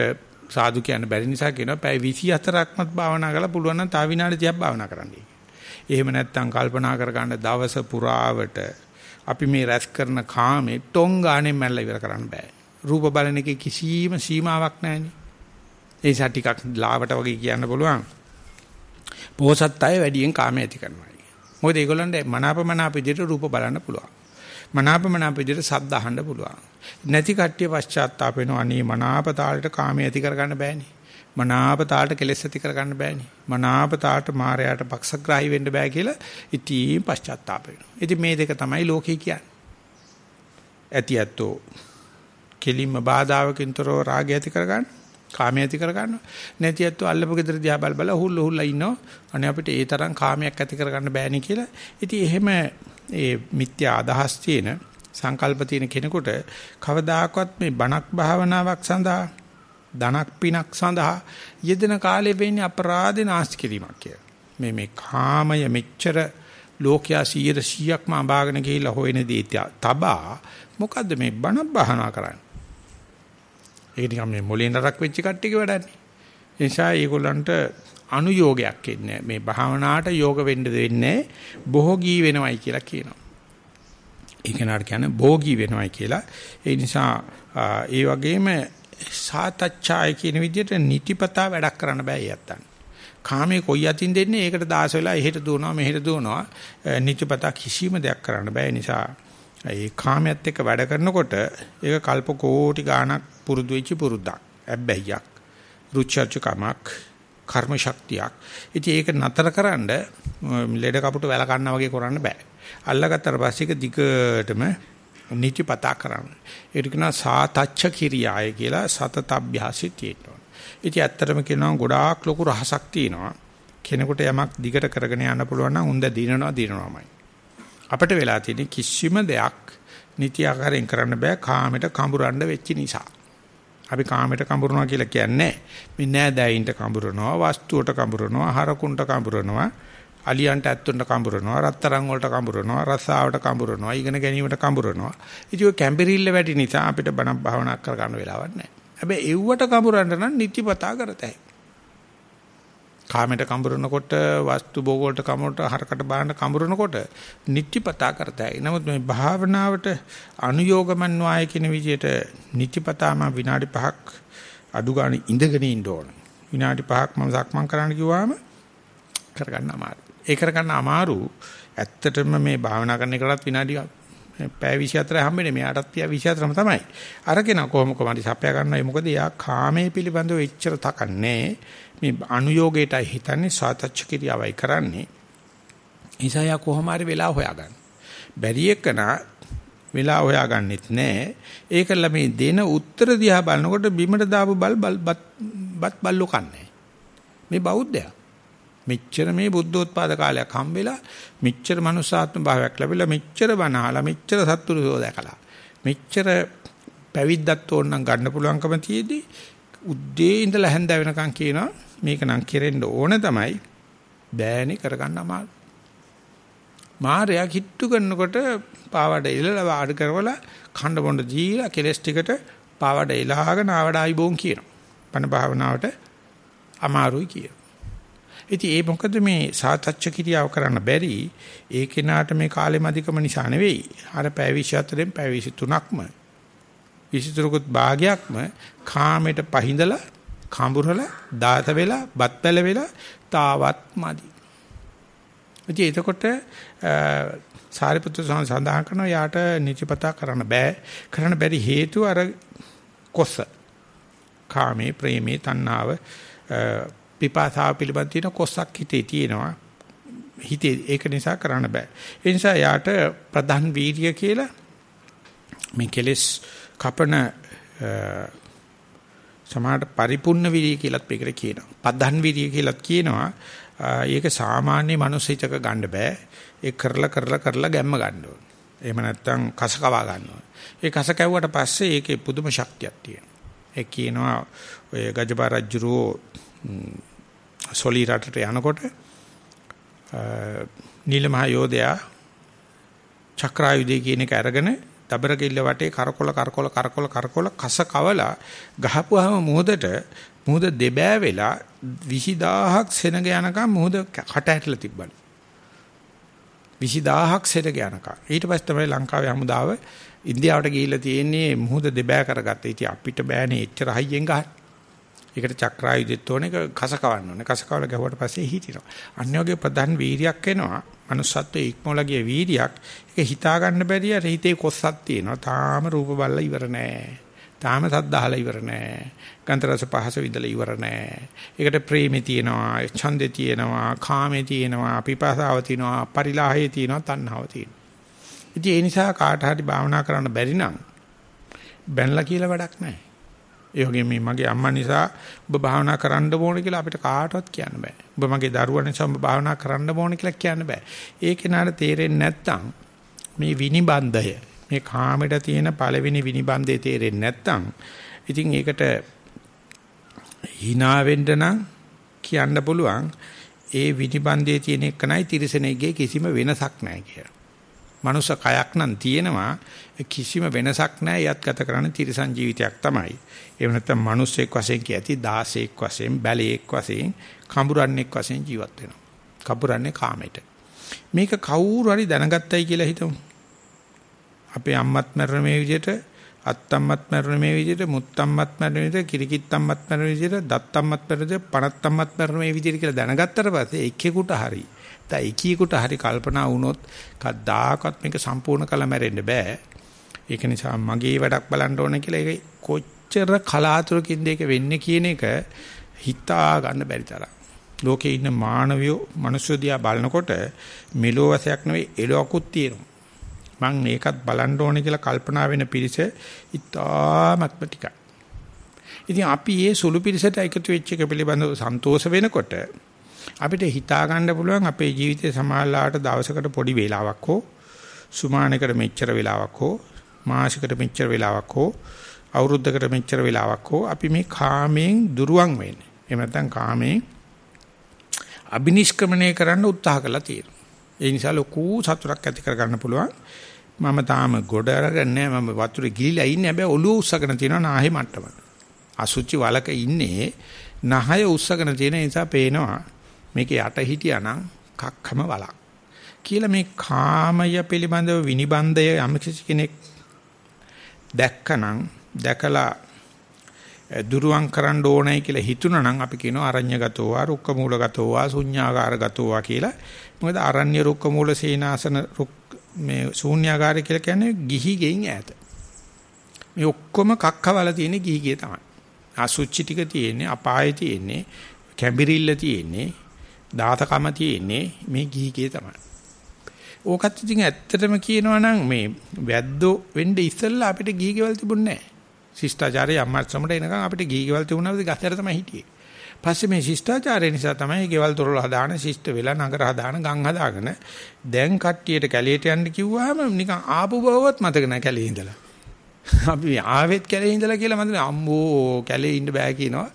සාදු කියන්න බැරි නිසා කියනවා පැය 24ක්මත් භාවනා කරලා පුළුවන් නම් තව විනාඩි 30ක් භාවනා කරන්න. එහෙම නැත්නම් කල්පනා කරගන්න දවස පුරාවට අපි මේ රැස් කරන කාමේ ටොං ගානේ මැල්ල ඉවර කරන්න බෑ. රූප බලන එකේ කිසිම සීමාවක් නැහැනේ. ඒ නිසා ටිකක් ලාවට වගේ කියන්න පුළුවන්. පෝසත් අය වැඩියෙන් කාම ඇති කරනවා. මොකද ඒගොල්ලන්ට මනාපමනාප විදිහට රූප බලන්න පුළුවන්. මනාපමනාප විදිහට ශබ්ද අහන්න පුළුවන්. නැති කට්ටිය පශ්චාත්තාප වෙනවා. අනේ මනාප තාලට කාමයේ ඇති කරගන්න බෑනේ. මනාප තාලට කෙලෙස් ඇති කරගන්න බෑනේ. මනාප තාලට මායයට පක්ෂග්‍රාහී වෙන්න බෑ කියලා ඉතින් පශ්චාත්තාප වෙනවා. ඉතින් මේ දෙක තමයි ලෝකේ කියන්නේ. ඇති ඇත්තෝ කෙලින්ම බාධාවකින්තරෝ රාගය ඇති කරගන්න කාමයේ ඇති කර ගන්නවා. නැති ඇත්තෝ අල්ලපු ගෙදර දිහා බල බල හුල්ල හුල්ලා ඉන්නවා. අනේ අපිට ඒ තරම් කාමයක් ඇති කර ගන්න බෑනේ කියලා. ඉතින් එහෙම ඒ මිත්‍යා අදහස් තියෙන සංකල්ප තියෙන කෙනෙකුට කවදාකවත් මේ බණක් භාවනාවක් සඳහා ධනක් පිනක් සඳහා යෙදෙන කාලේ වෙන්නේ අපරාධේ නාස්ති කිරීමක් කියලා. මේ මේ කාමය මෙච්චර ලෝකයා 100%ක්ම අඹාගෙන ගිහිල්ලා හොයන දේ තබා මොකද්ද මේ බණ භාවනා කරන්නේ? ඒක නිකන් මේ මොලේ නරක් වෙච්ච කට්ටියක වැඩන්නේ. ඒ නිසා ඒගොල්ලන්ට අනුയോഗයක් එන්නේ මේ භාවනාවට යෝග වෙන්න දෙන්නේ බොහෝගී වෙනවයි කියලා කියනවා. ඒ කෙනාට කියන්නේ භෝගී වෙනවයි කියලා. ඒ නිසා ඒ වගේම සාතච්ඡාය කියන විදිහට නිතිපතා වැඩක් කරන්න බෑ යත්තන්. කාමයේ කොයි අතින් දෙන්නේ ඒකට දාස වෙලා එහෙට දුවනවා මෙහෙට දුවනවා නිතිපතා කිසිම දෙයක් කරන්න බෑ නිසා ඒ කාමයට එක්ක වැඩ කරනකොට ඒක කල්ප කෝටි ගාණක් පුරුදු වෙච්ච පුරුද්දක්. ඇබ්බැහියක්. රුචර්චකමක් කර්ම ශක්තියක්. ඉතින් ඒක නතරකරනද ලෙඩ කපුට වැල කන්නා වගේ කරන්න බෑ. අල්ලගත්තට පස්සේ ඒක දිගටම නිතිපතා කරන්න. ඒක කියනවා සාතච්ඡ කිරියාය කියලා සතත අභ්‍යාසය තියෙනවා. ඉතින් ඇත්තටම කියනවා ගොඩාක් ලොකු රහසක් තියෙනවා. කෙනෙකුට යමක් දිගට කරගෙන යන්න පුළුවන් නම් උන්ද දිනනවා දිනනවාමයි. අපිට වෙලා තියෙන කිසිම දෙයක් නිති ආකාරයෙන් කරන්න බෑ කාමයට කඹරන්න වෙච්ච නිසා. අපි කාමයට කඹරනවා කියලා කියන්නේ මේ නෑදෑයින්ට කඹරනවා, වස්තුවට කඹරනවා, හරකුන්ට කඹරනවා, අලියන්ට ඇත්තුන්ට කඹරනවා, රත්තරන් වලට කඹරනවා, රසාවට කඹරනවා, ඉගෙන ගැනීමට කඹරනවා. ඉතින් ඔය කැම්බරිල්ල වැඩි නිසා අපිට බණ භාවනා කර ගන්න වෙලාවක් නෑ. හැබැයි එව්වට කඹරන්න නම් නිතිපතා කරතයි. කාමයට කඹරනකොට වස්තු භෝග වලට කමකට හරකට බාහන කඹරනකොට නිත්‍යපතා කරතයි. නමුත් මේ භාවනාවට අනුയോഗමන් වාය කියන විදිහට නිත්‍යපතාම විනාඩි 5ක් අඩු ගන්න ඉඳගෙන ඉන්න ඕන. විනාඩි 5ක් මම සක්මන් කරන්න කිව්වම කරගන්න අමාරුයි. ඒ කරගන්න අමාරු ඇත්තටම මේ භාවනා කරන එකලත් විනාඩි පැය 24 හම්බෙන්නේ මෙයාටත් පියා 24ම තමයි. අරගෙන කොහොම කොහමද සපයා ගන්නවයි මොකද එයා කාමයේ පිළිබඳව එච්චර තකන්නේ මේ අනුയോഗයටයි හිතන්නේ සාතච්ච කිරියාවයි කරන්නේ. නිසා යා කොහොම හරි වෙලා හොයාගන්න. බැරි එකන වෙලා හොයාගන්නෙත් නෑ. ඒකල මේ දෙන උත්තර දිහා බලනකොට බිමට දාපු බල් බත් බල්ලෝ කන්නේ. මේ බෞද්ධයා. මෙච්චර මේ බුද්ධෝත්පාද කාලයක් හම්බෙලා මෙච්චර මනුස්සාත්ම භාවයක් ලැබිලා මෙච්චර බනහලා මෙච්චර සත්තුරුසෝ දැකලා මෙච්චර පැවිද්දත් ඕනනම් ගන්න පුළුවන්කම තියේදී උද්දී ඉඳලා හැන්ද වෙනකන් කියනවා මේක නම් කෙරෙන්න ඕන තමයි බෑනේ කරගන්න අමාරු. මාර්යා කිට්ටු කරනකොට පාවඩ ඉලලා වාඩ කරවලා khand බොණ්ඩ දීලා කෙලස් ටිකට පාවඩ ඉලහාගෙන ආවඩ ආයිබෝන් කියනවා. පණ භාවනාවට අමාරුයි කියනවා. ඉතින් ඒ මොකද මේ සාතච්ච කිරියාව කරන්න බැරි ඒ කෙනාට මේ කාලෙම අධිකම නිසා නෙවෙයි. අර පැය 24න් පැය 23ක්ම 23කුත් භාගයක්ම කාමයට පහඳලා කඹුරලා දාත වෙලා බත් පැල වෙලා තාවත් මදි. ඉතින් එතකොට සාරිපුත්‍ර ස්වාමීන් සඳහන් කරනවා යාට නිතිපතා කරන්න බෑ. කරන්න බැරි හේතුව අර කොස්ස. කාමේ, ප්‍රේමේ, තණ්හාව, පිපාසාව පිළිබඳ තියෙන කොස්සක් හිතේ තියෙනවා. හිතේ ඒක නිසා කරන්න බෑ. ඒ නිසා යාට ප්‍රධාන වීර්ය කියලා මේ කෙලස් කපන සමාහට පරිපූර්ණ විරිය කියලාත් මේකට කියනවා. පදන් විරිය කියලාත් කියනවා. ඒක සාමාන්‍ය මනුස්ස හිතක ගන්න බෑ. ඒක කරලා කරලා කරලා ගැම්ම ගන්න ඕන. එහෙම නැත්නම් කස කවා ගන්න ඕන. ඒ කස කැවුවට පස්සේ ඒකේ පුදුම ශක්තියක් තියෙනවා. ඒ කියනවා ඔය ගජබා රජුරෝ සොලි රටට යනකොට නිලමහ යෝධයා චක්‍රායුධය කියන එක අරගෙන දබර කිල්ල වටේ කරකොල කරකොල කරකොල කරකොල කස කවලා ගහපුවාම මුහුදට මුහුද දෙබෑ වෙලා 20000ක් සෙනග යනකම් මුහුද කට ඇටලා තිබ්බලු 20000ක් සෙනග යනකම් ඊට පස්සේ තමයි ලංකාවේ හමුදාව ඉන්දියාවට ගිහිල්ලා තියෙන්නේ මුහුද දෙබෑ කරගත්තා. ඉතින් අපිට බෑනේ එච්චර හයියෙන් ගහන්න. ඒකට චක්‍රායුධෙත් ඕනේ කස කවන්න ඕනේ. කස කවල ගැහුවට පස්සේ හිටිනවා. අන්‍යෝගේ ප්‍රධාන වීරියක් එනවා. manussත්වයේ ඉක්මවල ගිය වීරියක්. ඒක හිතා ගන්න බැරිය හිතේ කොස්සක් තියෙනවා. තාම රූප බලලා ඉවර නෑ. තාම සද්ද අහලා ඉවර නෑ. ගන්ධ රස පහස විඳලා ඉවර නෑ. ඒකට ප්‍රේමේ තියෙනවා, ඡන්දේ තියෙනවා, කාමේ තියෙනවා, පිපාසාව තියෙනවා, පරිලාහයේ තියෙනවා, තණ්හාව තියෙනවා. ඉතින් ඒ නිසා කාට හරි භාවනා කරන්න බැරි නම් බැනලා කියලා වැඩක් නැහැ. ඒ වගේම මේ මගේ අම්මා නිසා ඔබ භාවනා කරන්න ඕන කියලා අපිට කාටවත් කියන්න බෑ. ඔබ මගේ දරුවා නිසා ඔබ භාවනා කරන්න ඕන කියලා කියන්න බෑ. ඒ කෙනාට තේරෙන්නේ නැත්තම් මේ විනිබන්ධය මේ කාමයට තියෙන පළවෙනි විනිබන්ධය තේරෙන්නේ නැත්තම් ඉතින් ඒකට hina වෙන්න නම් කියන්න පුළුවන් ඒ විනිබන්ධයේ තියෙන එකනයි තිරසනෙගේ කිසිම වෙනසක් නැහැ කියලා. මනුස්ස කයක් නම් තියෙනවා කිසිම වෙනසක් නැහැ. යත් ගත කරන තිරසන් ජීවිතයක් තමයි. එහෙම නැත්නම් මිනිස්සෙක් වශයෙන් කියති 16ක් වශයෙන් බැලේක් වශයෙන් කඹරන්නේක් වශයෙන් ජීවත් වෙනවා. කඹරන්නේ කාමයට. මේක කවුරු හරි දැනගත්තයි කියලා හිතමු. අපේ අම්මත් මරන මේ විදිහට අත්තම්මත් මරන මේ විදිහට මුත්තම්මත් මරන විදිහට කිරිකිත්තම්මත් මරන විදිහට දත්තම්මත් මරන විදිහට පණත්තම්මත් මරන මේ විදිහට කියලා දැනගත්තට පස්සේ එකෙකුට හරි දැන් එකීකට හරි කල්පනා වුණොත් කද්දාකත් මේක සම්පූර්ණ කළ මැරෙන්න බෑ. ඒක නිසා මගේ වැඩක් බලන්න ඕන කියලා ඒක කොච්චර කලාතුරකින්ද ඒක වෙන්නේ කියන එක හිතා ගන්න බැරි තරම්. ලෝකේ ඉන්න මානවයෝ මිනිස්සු දිහා බලනකොට මෙලෝ වශයක් නෙවෙයි එලොකුත් තියෙනවා. මම මේකත් බලන්න ඕනේ කියලා කල්පනා වෙන පිරිස ඉතාමත්ම ටිකයි. ඉතින් අපි මේ සුළු පිරිසට එකතු වෙච්ච එක පිළිබඳව සන්තෝෂ වෙනකොට අපිට හිතා ගන්න පුළුවන් අපේ ජීවිතේ සමාහලාට දවසකට පොඩි වේලාවක් හෝ සුමානකට මෙච්චර වේලාවක් හෝ මාසිකට මෙච්චර වේලාවක් හෝ අවුරුද්දකට මෙච්චර වේලාවක් හෝ අපි මේ කාමයෙන් දුරුවන් වෙන්නේ. එහෙම නැත්නම් කාමයෙන් අබිනිෂ්ක්‍මණය කරන්න උත්සාහ කළා තියෙනවා. ඒ නිසා ලොකු සතුටක් ඇති කර ගන්න පුළුවන්. මම තාම ගොඩ අරගෙන නැහැ. මම වතුරේ ගිලිලා ඉන්නේ. හැබැයි ඔළුව උස්සගෙන තියෙනවා නාහේ මට්ටමට. අසුචි වලක ඉන්නේ නහය උස්සගෙන තියෙන නිසා පේනවා මේක යට හිටියානම් කක්කම වලක් කියලා මේ කාමය පිළිබඳව විනිබන්දය යම් කෙනෙක් දැක්කනම් දැකලා දුරුවන් කරන්න ඕනයි කියලා හිතුණනම් අපි කියනවා අරඤ්‍යගතෝවා රුක්කමූලගතෝවා ශුඤ්ඤාගාරගතෝවා කියලා. මොකද අරඤ්‍ය රුක්කමූල සීනාසන මේ ශූන්‍යාගාරය කියලා කියන්නේ ගිහි ගෙයින් ඈත. මේ ඔක්කොම කක්කවල තියෙන ගිහිගේ තමයි. අසුචි ටික තියෙන්නේ, අපායේ තියෙන්නේ, කැඹිරිල්ල තියෙන්නේ, දාතකම තියෙන්නේ මේ ගිහිගේ තමයි. ඕකත් ඉතින් ඇත්තටම කියනවා නම් මේ වැද්දෝ වෙන්න ඉස්සෙල්ලා අපිට ගිහිගෙවල් තිබුණේ නැහැ. ශිෂ්ටාචාරය අම්මස්සමට එනකන් අපිට ගිහිගෙවල් තිබුණාද ගස්තර තමයි හිටියේ. පස්සේ මේ ශිෂ්ටාචාරය නිසා තමයි ගෙවල් දොරල හදාන ශිෂ්ට වෙලා නගර හදාන ගම් හදාගෙන දැන් කට්ටියට කැලේට යන්න කිව්වහම නිකන් ආපු බවවත් මතක නැහැ කැලේ ඉඳලා. අපි ආවෙත් කැලේ ඉඳලා කියලා මතක අම්බෝ කැලේ ඉන්න බෑ කියනවා.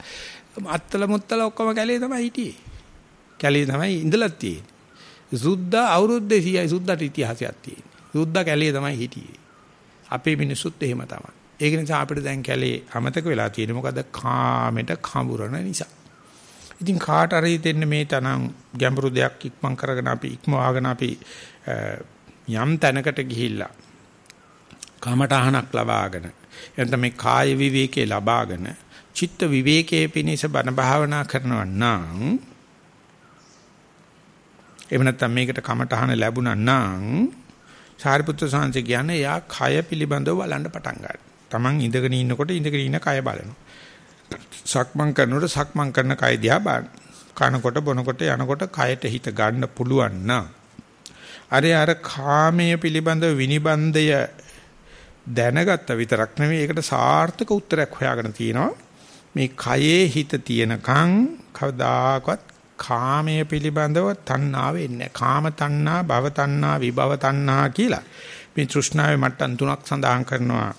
අත්තල මුත්තල ඔක්කොම කැලේ තමයි හිටියේ. කැලේ තමයි ඉඳලා තියෙන්නේ. සුද්දා අවුරුදු 200යි සුද්දාට ඉතිහාසයක් තියෙන්නේ. සුද්දා කැලේ තමයි හිටියේ. අපේ මිනිස්සුත් එහෙම තමයි. ඒක නිසා අපිට දැන් කැලේ අමතක වෙලා තියෙන්නේ මොකද කාමෙට කඹරන නිසා. ඉතින් කාට හරි දෙන්න මේ තනං ගැඹුරු දෙයක් ඉක්මන් කරගෙන අපි ඉක්මවාගෙන අපි යම් තැනකට ගිහිල්ලා කමටහනක් ලබාගෙන එතන මේ කාය විවේකේ ලබාගෙන චිත්ත විවේකයේ පිණිස බණ භාවනා කරනවා නම් එහෙම නැත්නම් මේකට කමටහන ලැබුණා නම් සාරිපුත්‍ර සාංශ කියන්නේ එයා කය පිළිබඳව බලන්න පටන් ගන්නවා. Taman ඉඳගෙන ඉන්නකොට ඉඳගෙන ඉන්න කය බලනවා. සක්මන් කරනකොට සක්මන් කරන කය දිහා බලන. කනකොට බොනකොට යනකොට කයට හිත ගන්න පුළුවන් නම් අර අර කාමයේ පිළිබඳව විනිබන්දය දැනගත්ත විතරක් නෙවෙයි ඒකට සාර්ථක උත්තරයක් හොයාගෙන තියෙනවා. මේ කයේ හිත තියෙනකන් කවදාකවත් කාමයේ පිළිබඳව තණ්හාව එන්නේ කාම තණ්හා භව තණ්හා විභව තණ්හා කියලා. මේ තෘෂ්ණාවේ මට්ටම් තුනක් සඳහන් කරනවා.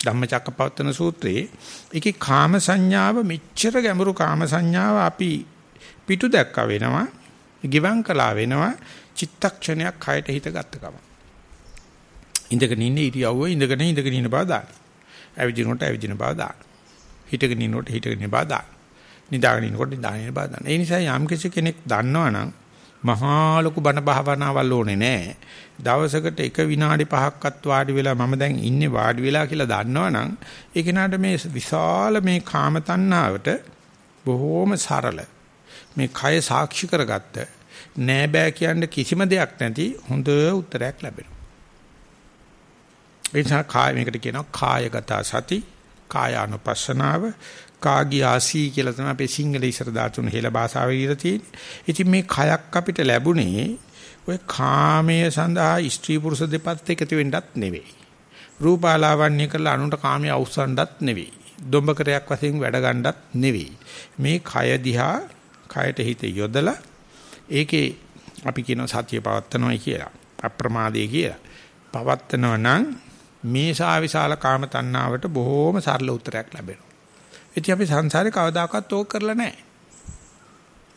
ධම්මචක්කපවත්තන සූත්‍රයේ ඒකේ කාම සංඥාව මෙච්චර ගැඹුරු කාම සංඥාව අපි පිටු දැක්ක වෙනවා ගිවං කළා වෙනවා චිත්තක්ෂණයක් කයට හිත ගත්ත ගම ඉඳගෙන ඉන්න ඉරියව්ව ඉඳගෙන ඉඳගෙන ඉන්න බව දාන්න ඇවිදිනකොට ඇවිදින බව දාන්න හිටගෙන ඉන්නකොට හිටගෙන ඉන්න බව දාන්න නිදාගෙන ඉන්නකොට නිදාගෙන ඉන්න බව දාන්න ඒ නිසා යම් කෙනෙක් දන්නවනම් මහා ලොකු බණ භාවනාවල් ඕනේ නැහැ. දවසකට එක විනාඩි 5ක්වත් වාඩි වෙලා මම දැන් ඉන්නේ වාඩි වෙලා කියලා දන්නවනම් ඒ කෙනාට මේ විශාල මේ කාම තණ්හාවට බොහොම සරල මේ කය සාක්ෂි කරගත්ත නෑ බෑ කියන්නේ කිසිම දෙයක් නැති හොඳ උත්තරයක් ලැබෙනවා. ඒ නිසා කාය මේකට කියනවා කායගත සති කායානුපස්සනාව කාගියාසී කියලා තමයි අපේ සිංහල ඉස්සර දාතුන හේල භාෂාවේ ඉර තියෙන්නේ. ඉතින් මේ කයක් අපිට ලැබුණේ ඔය කාමයේ සඳහා ස්ත්‍රී පුරුෂ දෙපත් එකතු වෙන්නත් නෙවෙයි. රූපාලාවන්‍ය කරලා අනුන්ට කාමයේ අවසන්ඩත් නෙවෙයි. දොඹකරයක් වශයෙන් වැඩ ගන්නත් නෙවෙයි. මේ කය දිහා කයට හිත යොදලා ඒකේ අපි කියන සතිය පවත්නවායි කියලා. අප්‍රමාදයේ කියලා. පවත්නවා නම් මේ සාවිශාල කාම තණ්හාවට බොහෝම සරල උත්තරයක් ලැබෙනවා. ඉතින් අපි සංසාරේ කවදාකවත් ඕක කරලා නැහැ.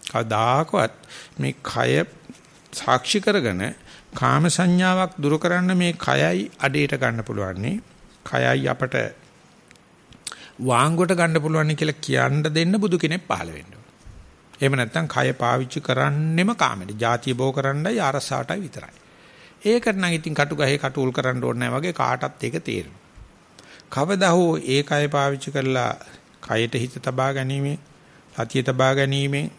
කවදාකවත් මේ කය සාක්ෂි කරගෙන කාම සංඥාවක් දුරු කරන්න මේ කයයි අඩේට ගන්න පුළුවන් කයයි අපට වාංගුවට ගන්න පුළුවන් කියලා කියන්න දෙන්න බුදු කෙනෙක් පහළ වෙන්න එහෙම නැත්නම් කය පාවිච්චි කරන්නෙම කාමෙට. ಜಾතිය බෝ කරන්නයි අරසාටයි විතරයි. ඒකට නම් ඉතින් කටු ගහේ කටුල් කරන්න ඕනේ නැහැ වගේ කාටත් ඒක තේරෙනවා. කවදා හෝ ඒ කය පාවිච්චි කරලා කයට හිත තබා ගැනීමෙන් සතිය තබා ගැනීමෙන්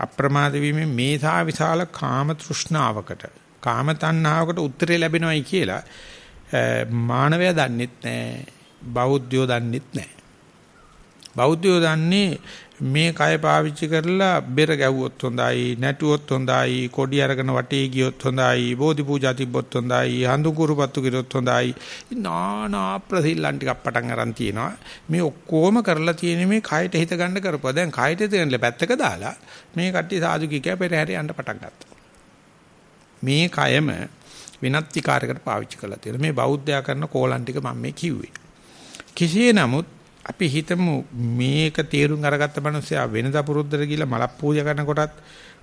අප්‍රමාද වීමෙන් මේසා විශාල කාම තෘෂ්ණාවකට කාම තණ්හාවකට උත්තරේ ලැබෙනවයි කියලා මානවයා දන්නෙත් නැහැ බෞද්ධයෝ දන්නෙත් නැහැ බෞද්ධයෝ දන්නේ මේ කය පාවිච්චි කරලා බෙර ගැව්වොත් හොඳයි නැටුවොත් හොඳයි කොඩි අරගෙන වටේ ගියොත් හොඳයි බෝධි පූජා තිබ්බොත් හොඳයි හඳු කුරුපත්තු කිරොත් හොඳයි. නානා ප්‍රතිලන් ටිකක් පටන් අරන් තියෙනවා. මේ ඔක්කොම කරලා තියෙන මේ කයට හිත ගන්න කරපුවා. දැන් කයට තියෙන පැත්තක දාලා මේ කට්ටිය සාදු කිය පෙරහැර යන්න පටන් ගත්තා. මේ කයම වෙනත් විකාරයකට පාවිච්චි කරලා තියෙනවා. මේ බෞද්ධයා කරන කෝලම් ටික මම මේ කිව්වේ. කෙසේ නමුත් අපි හිතමු මේක තේරුම් අරගත්ත මිනිස්සයා වෙනදා පුරුද්දට ගිහලා මලක් පූජා කරනකොටත්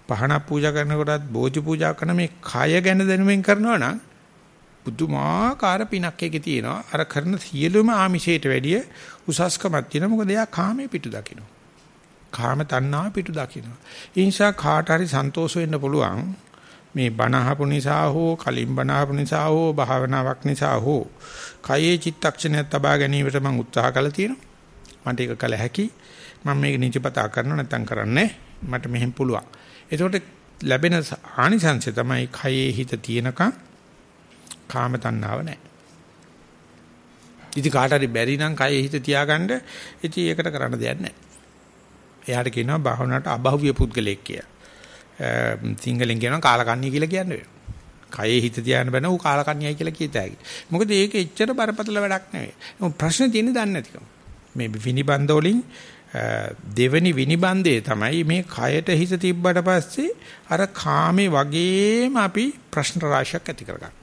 පහනක් පූජා කරනකොටත් බෝධි පූජා කරන මේ කය ගැන දැනුමින් කරනවා නම් බුදුමාකාර පිනක් එකේ තියෙනවා. අර කරන සියලුම ආමිෂයට වැඩිය උසස්කමක් තියෙනවා. මොකද එයා කාමයේ පිටු දකින්න කාම තණ්හාව පිටු දකින්න ඒ නිසා කාට හරි සන්තෝෂ වෙන්න පුළුවන් මේ බණ අහපු නිසා හෝ කලින් බණ අහපු නිසා හෝ භාවනාවක් නිසා හෝ කයේ චිත්තක්ෂණයක් තබා ගැනීමට මම උත්සාහ කළා තියෙනවා. මට ඒක කළ හැකි මම මේක නිජපතා කරනව නැත්නම් කරන්නේ මට මෙහෙම පුළුවන් එතකොට ලැබෙන ආනිසංශය තමයි කයේ හිත තියෙනකම් කාම තණ්හාව නැහැ ඉතින් කාට හරි බැරි නම් කයේ හිත තියාගන්න ඉතින් ඒකට කරන්න දෙයක් නැහැ එයාට කියනවා භාවනාවට අභෞවිය පුද්ගලෙක් කියලා සිංහලෙන් කියනවා කාලකන්ණිය කියලා කියන්නේ කයේ හිත තියාගෙන බෑ ඌ කාලකන්ණියයි කියලා කියත හැකි. මොකද ඒක එච්චර බරපතල වැඩක් නෙවෙයි. ප්‍රශ්නේ තියෙන්නේ දන්නේ නැතිකම. මේ විනිබන්ද වලින් දෙවෙනි විනිබන්දේ තමයි මේ කයට හිත තිබ්බට පස්සේ අර කාමේ වගේම අපි ප්‍රශ්න රාශියක් ඇති කරගන්න.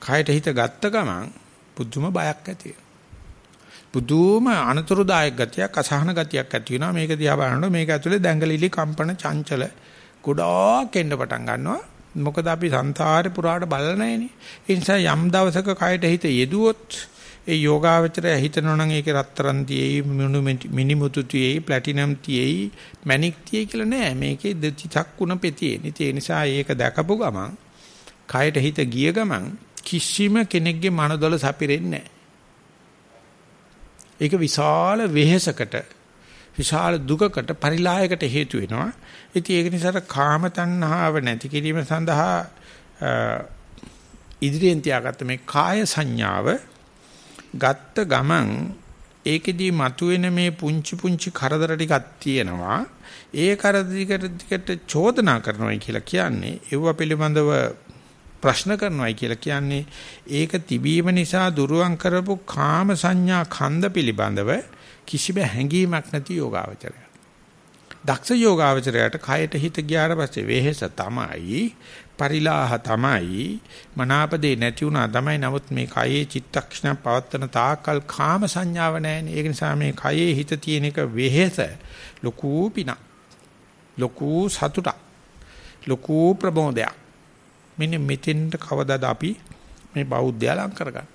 කයට හිත ගත්ත ගමන් පුදුම බයක් ඇති පුදුම අනතුරුදායක ගතියක් අසහන ගතියක් ඇති වෙනවා. මේක දිහා බලනකොට මේක ඇතුලේ දැඟලිලි කම්පන චංචල ගොඩාක් එන්න පටන් ගන්නවා. මොකද අපි සංසාරේ පුරාට බලලා නැහැනේ. ඒ නිසා යම් දවසක කයට හිත යෙදුවොත් ඒ යෝගාවචරය හිතනවා නම් ඒකේ රත්තරන් තියේයි මිනිමුතු තියේයි ප්ලැටිනම් තියේයි මැණික් තියේයි කියලා නෑ මේකේ දෙතිතක්කුණ පෙතියේ. ඒ නිසා ඒක දැකපු ගමන් කයට හිත ගිය ගමන් කිසිම කෙනෙක්ගේ මනදොල සපිරෙන්නේ නෑ. ඒක විශාල වෙහෙසකට විශාල දුකකට පරිලායකට හේතු වෙනවා. ඉතින් ඒක නිසා කාම තණ්හාව නැති කිරීම සඳහා ඉදිරියෙන් තියාගත්ත මේ කාය සංඥාව ගත්ත ගමන් ඒකෙදී මතුවෙන මේ පුංචි පුංචි කරදර ටිකක් තියෙනවා. ඒ කරදර ටිකට චෝදනා කරනවා කියලා කියන්නේ ඒව පිළිබඳව ප්‍රශ්න කරනවායි කියලා කියන්නේ ඒක තිබීම නිසා දුරුවන් කරපු කාම සංඥා ඛණ්ඩ පිළිබඳව කිසිම හැඟීමක් නැති යෝගාවචරය. දක්ෂ යෝගාවචරයට කයට හිත ගියාට පස්සේ වෙහෙස තමයි පරිලාහ තමයි. මනාපදේ නැති වුණා තමයි. නමුත් මේ කයේ චිත්තක්ෂණ පවත්තන තාකල් කාම සංඥාව නැහැනේ. ඒක නිසා මේ කයේ හිත තියෙන එක වෙහෙස ලොකු පින ලොකු සතුටක් ලොකු ප්‍රබෝධයක්. මෙන්න මෙතෙන්ට කවදාද අපි මේ බෞද්ධය ලං කරගන්න.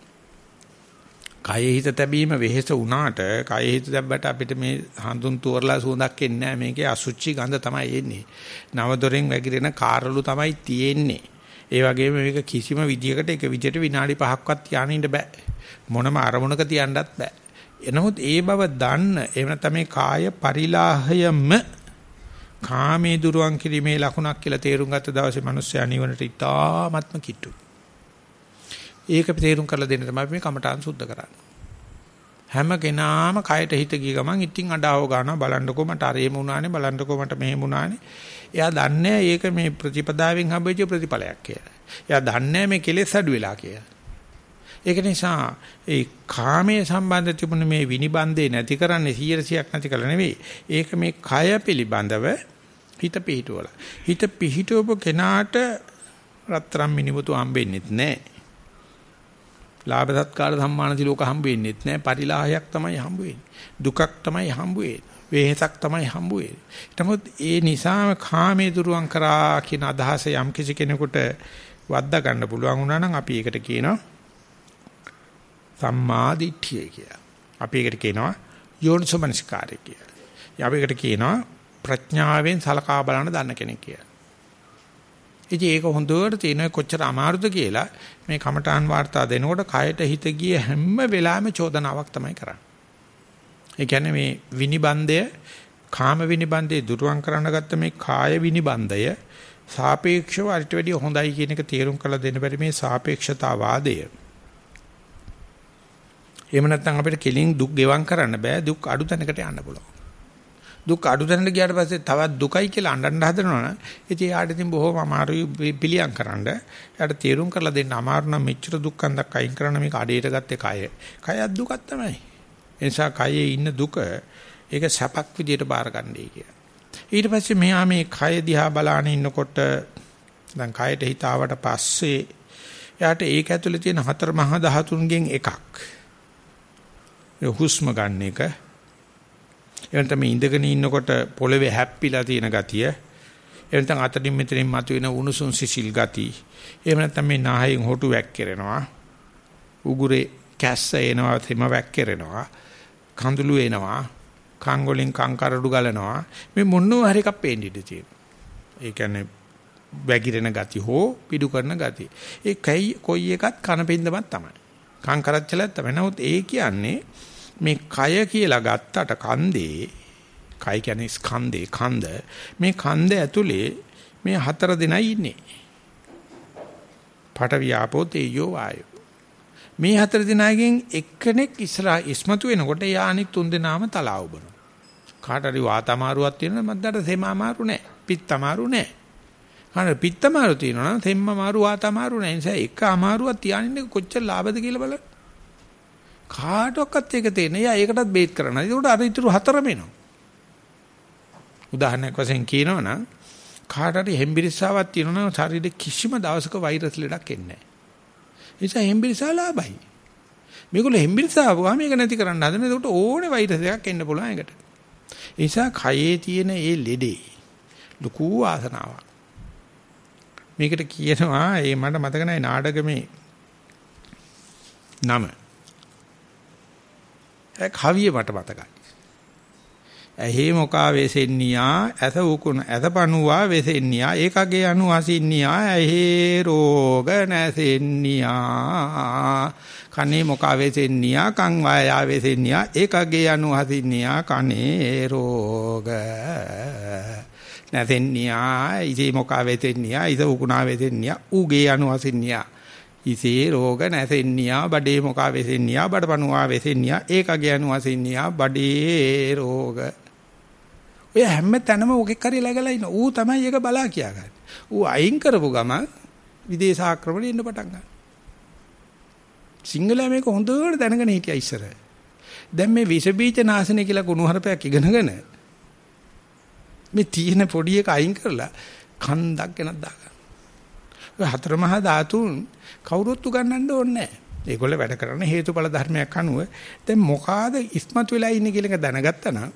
කයෙ හිත තැබීම වෙහෙස වුණාට කයෙ හිත තැබ්බට අපිට මේ හඳුන් තුවරලා සුවඳක් එන්නේ නැහැ. මේකේ අසුචි ගඳ තමයි එන්නේ. නව දොරෙන් වැగిරෙන කාරළු තමයි තියෙන්නේ. ඒ වගේම මේක කිසිම විදියකට එක විදියට විනාඩි 5ක්වත් තියාගෙන ඉන්න බෑ. මොනම අරමුණක තියන්නත් බෑ. එනමුත් ඒ බව දන්න එහෙම නැත්නම් මේ කාය පරිලාහයම කාමේ දුරුවන් කිරීමේ ලකුණක් කියලා තේරුම් ගත්ත දවසේ මිනිස්සයා නිවනට ඉතාමත්ම කිට්ටු. ඒක තේරුම් කරලා දෙන්න තමයි මේ කමඨාන් සුද්ධ කරන්නේ. හැම කෙනාම කයට හිත ගිය ගමන් ඉතින් අඩාව ගන්නවා බලන්නකෝ මට අර එහෙම වුණානේ බලන්නකෝ මට මෙහෙම වුණානේ. එයා දන්නේ ඒක මේ ප්‍රතිපදාවෙන් හම්බෙච්ච ප්‍රතිඵලයක් කියලා. එයා දන්නේ මේ කෙලෙස් අඩු වෙලා කියලා. ඒක නිසා ඒ කාමයේ සම්බන්ධ තිබුණ මේ විනිබන්දේ නැති කරන්නේ 100ක් නැති කළ නෙවෙයි. ඒක මේ කය පිළිබඳව හිත පිහිටුවල. හිත පිහිටවපු කෙනාට රත්තරන් මිනිමුතු හම්බෙන්නෙත් නැහැ. ලාභ සත්කාර සම්මාන දිලෝක හම්බෙන්නෙත් නැහැ. පරිලාහයක් තමයි හම්බ දුකක් තමයි හම්බ වෙහෙසක් තමයි හම්බ නමුත් ඒ නිසා කාමයේ දුරුවන් කරා කියන අදහස යම් කිසි කෙනෙකුට වද්දා ගන්න පුළුවන් වුණා නම් අපි ඒකට කියනවා සම්මා දිට්ඨිය කියලා. අපි ඒකට කියනවා යෝනිසමනස්කාරය කියලා. අපි ඒකට කියනවා ප්‍රඥාවෙන් සලකා බලන දන්න කෙනෙක් කියලා. ඉතින් ඒක හොඳට තියෙන කොච්චර අමාරුද කියලා මේ කමඨාන් වාර්තා දෙනකොට කයට හිත ගිය හැම වෙලාවෙම චෝදනාවක් තමයි කරන්නේ. ඒ කියන්නේ මේ විනිබන්දය කාම විනිබන්දේ දුරුවන් කරන්න ගත්ත මේ කාය විනිබන්දය සාපේක්ෂව අරිට වැඩිය හොඳයි කියන එක තේරුම් කරලා දෙන්න බැරි මේ සාපේක්ෂතාවාදය එහෙම නැත්නම් අපිට කෙලින් දුක් ගෙවම් කරන්න බෑ දුක් අඩු තැනකට යන්න පුළුවන්. දුක් අඩු තැනට ගියාට පස්සේ තවත් දුකයි කියලා අඬන්න හදනවනේ. ඉතින් යාට ඉතින් බොහොම අමාරුයි පිළියම් කරන්න. යාට තීරුම් කරලා දෙන්න අමාරු නම් මෙච්චර දුක්ඛන්දක් අයින් කරන්න මේක අඩේට ගත්තේ කය. කයත් දුකක් තමයි. ඒ නිසා කයේ ඉන්න දුක ඒක සැපක් විදියට බාරගන්නයි කියලා. ඊට පස්සේ මෙහා මේ කය දිහා බලාන ඉන්නකොට දැන් කයට හිත ආවට පස්සේ එයාට ඒක ඇතුලේ තියෙන හතර මහා ධාතුන්ගෙන් එකක් හුස්ම ගන්න එක. එවනත මේ ඉඳගෙන ඉන්නකොට පොළවේ හැප්පිලා තියෙන ගතිය. එවනත අතටින් මෙතනින් මතුවෙන උණුසුම් සිසිල් ගති. එහෙම නැත්නම් මේ නාහයෙන් හොටු වැක්කිරෙනවා. උගුරේ කැස්ස එනවා තෙම වැක්කිරෙනවා. කඳුළු එනවා. කන් වලින් කන් කරඩු ගලනවා. මේ මොනවා හරි එකක් පේන්න ඉඩ තියෙනවා. ඒ කියන්නේ වැగిරෙන ගති හෝ පිඩු කරන ගති. ඒ කයි කොයි එකත් කනපින්දමක් තමයි. කන් කරච්චලක් තමයි. නමුත් ඒ කියන්නේ මේ කය කියලා ගත්තට කන්දේ කය කියන්නේ ස්කන්ධේ කන්ද මේ කන්ද ඇතුලේ මේ හතර දෙනයි ඉන්නේ. පඨ වියාපෝ තේජෝ වායෝ. මේ හතර දෙනාගෙන් එක්කෙනෙක් ඉස්සරහා ඉස්මතු වෙනකොට යා අනික් තුන් දෙනාම තලාව බනවා. කාට හරි වාත අමාරුවක් තියෙනවා මද්දට සෙම අමාරු නැහැ. පිත්ත අමාරු නැහැ. කාට පිත්ත අමාරු තියෙනවා නම් සෙම අමාරු වාත අමාරු නැහැ. ඒ නිසා එක අමාරුවක් තියානින්න කොච්චර ලාභද කියලා බලන්න. කාටවත් ඒක තේරෙන්නේ. එයා ඒකටත් බේත් කරනවා. ඒකට අර ඉතුරු හතරම එනවා. උදාහරණයක් වශයෙන් කියනවා නම් කාට හරි හෙම්බිරිස්සාවක් තියෙනවා නම් ශරීරෙ කිසිම දවසක වෛරස් ලෙඩක් එන්නේ නැහැ. ඒ නිසා හෙම්බිරිස්සා ලාභයි. මේගොල්ලෝ හෙම්බිරිස්සාව ගාම මේක නැති කරන්න හදන. ඒකට ඕනේ වෛරස් එකක් එන්න පුළුවන් ඒකට. ඒ නිසා කයේ තියෙන ඒ ලෙඩේ ලুকু ආසනාවක්. මේකට කියනවා ඒ මට මතක නැහැ නාඩගමේ නම ඒ කවිය මට මතකයි. ඇහි මොකා වෙසෙන්නියා ඇත උකුණ ඇත පණුවා වෙසෙන්නියා ඒකගේ අනු අසින්නියා ඇහි රෝග නැසෙන්නියා. කනේ මොකා වෙසෙන්නියා කන් වායා වෙසෙන්නියා ඒකගේ අනු අසින්නියා කනේ රෝග නැසෙන්නියා. ඉසේ මොකා වෙසෙන්නියා ඉස උකුණා වෙසෙන්නියා ඌගේ අනු අසින්නියා. ඉසේ රෝග නැසෙන්නියා බඩේ මොකා වෙසෙන්නියා බඩපණුවා වෙසෙන්නියා ඒකගේ අනු අසින්නියා බඩේ රෝග ඔය හැම තැනම ඔකෙක් හරි läගලා ඉන්න. ඌ තමයි ඒක බලා කියාගන්නේ. ඌ අයින් කරපු ගම විදේශ ආක්‍රමණය එන්න පටන් ගන්නවා. සිංහලයා මේක හොඳට දැනගෙන හිටියා ඉස්සර. දැන් මේ විස බීජ නාශනය කියලා කුණුහරුපයක් ඉගෙනගෙන මේ තියෙන පොඩි එක අයින් කරලා කන්දක් ගෙනත් දාගන්න. ඔය හතර මහා ධාතුන් කවුරුත් උගන්නන්න ඕනේ නැහැ. ඒගොල්ල වැඩ කරන හේතුඵල ධර්මයක් අනුව දැන් මොකාද ඉස්මතු වෙලා ඉන්නේ කියලා එක දැනගත්තා නම්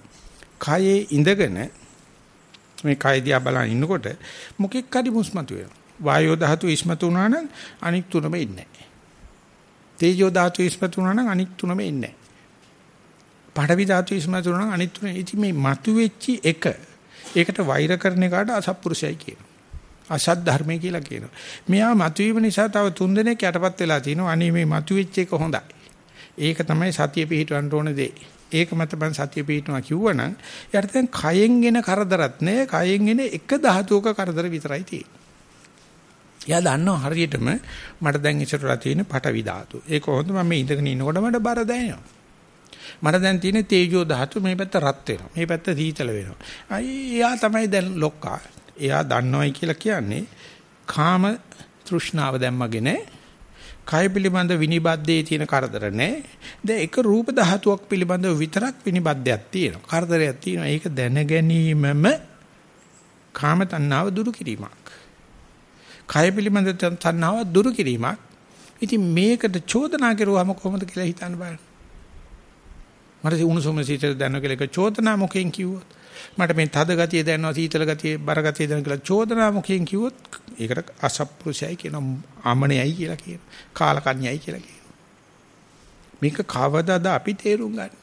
කයේ ඉඳගෙන මේ කය දිහා බලන ඉන්නකොට මොකෙක් හරි මුස්මතු වෙනවා. වායෝ ධාතු ඉස්මතු වුණා නම් අනික් තුනම ඉන්නේ නැහැ. තේජෝ ධාතු ඉස්මතු වුණා නම් අනික් තුනම ඉන්නේ නැහැ. පඨවි ධාතු ඉස්මතු වුණා නම් අනික් තුන ඉති මේ මතුවෙච්චි එක. ඒකට වෛර කරන එකට අසත්පුරුෂයයි කියනවා. අසත් ධර්මය කියලා කියනවා. මෙයා මතුවීම නිසා තව තුන් දෙනෙක් යටපත් වෙලා තිනවා. අනේ මේ මතුවෙච්ච එක හොඳයි. ඒක තමයි සතිය පිහිටවන්න ඕන දේ. ඒක මත මම සතිය පිටනවා කිව්වනම් යාට දැන් කයෙන් එන කරදරත් නෑ කයෙන් එන එක ධාතුවක කරදර විතරයි තියෙන්නේ. එයා දන්නවා හරියටම මට දැන් ඉස්සරලා තියෙන පටවි ධාතු. ඒක හොඳ මම ඉඳගෙන ඉන්නකොට මට බර දැනෙනවා. මට දැන් තියෙන තේජෝ ධාතු මේ පැත්ත රත් වෙනවා. මේ පැත්ත සීතල වෙනවා. එයා තමයි දැන් ලොක්කා. එයා දන්නවයි කියලා කියන්නේ කාම තෘෂ්ණාව දැම්මගෙන කය පිළිබඳ විනිබද්දේ තියෙන කරදර නැහැ. දැන් එක රූප ධාතුවක් පිළිබඳව විතරක් විනිබද්දයක් තියෙනවා. කරදරයක් තියෙනවා. ඒක දැන ගැනීමම කාම තණ්හාව දුරු කිරීමක්. කය පිළිබඳ තණ්හාව දුරු කිරීමක්. ඉතින් මේකට චෝදනා කරුවාම කොහොමද කියලා හිතන්න බලන්න. මට උණුසුම සීතල දැනන කියලා එක චෝදනා මොකෙන් කිව්වොත් මට මේ තද ගතිය දැනනවා සීතල ගතිය බර ගතිය දැනන කියලා චෝදනා මොකෙන් කිව්වොත් ඒකට අසප්පුරුෂයයි කියන ආමණයයි කියලා කියන කාලකන්‍යයි කියලා කියන මේක කවදාද අපි තේරුම් ගන්න?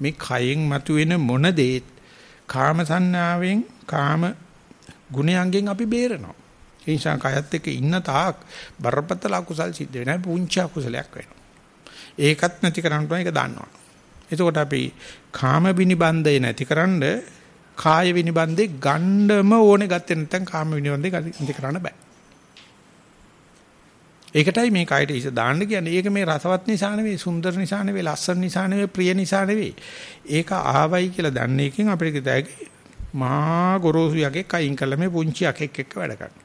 මේ කයෙන් මතුවෙන මොන දේත් කාම සංනාවෙන් කාම ගුණයන්ගෙන් අපි බේරනවා. ඒ නිසා කයත් එක්ක ඉන්න තාක් බරපතල අකුසල් සිද්ධ වෙනවා පුංචි අකුසලයක් වෙනවා. ඒකත් නැති කරන්න ඒක දන්නවා. එතකොට අපි කාම විනිබන්ධය නැතිකරන්න කාය විනිබන්දේ ගණ්ඩම ඕනේ ගත්තේ නැත්නම් කාම විනිබන්දේ ගති කරන්න බෑ. ඒකටයි මේ කයට ඉස දාන්න කියන්නේ. ඒක මේ රසවත් නිසා නෙවෙයි, සුන්දර නිසා නෙවෙයි, ලස්සන නිසා නෙවෙයි, ප්‍රිය නිසා නෙවෙයි. ඒක ආවයි කියලා දන්න එකෙන් අපිට කිතයි මහා ගොරෝසු යකෙක් අයින් කළා මේ පුංචි යකෙක් එක්ක වැඩ කරනවා.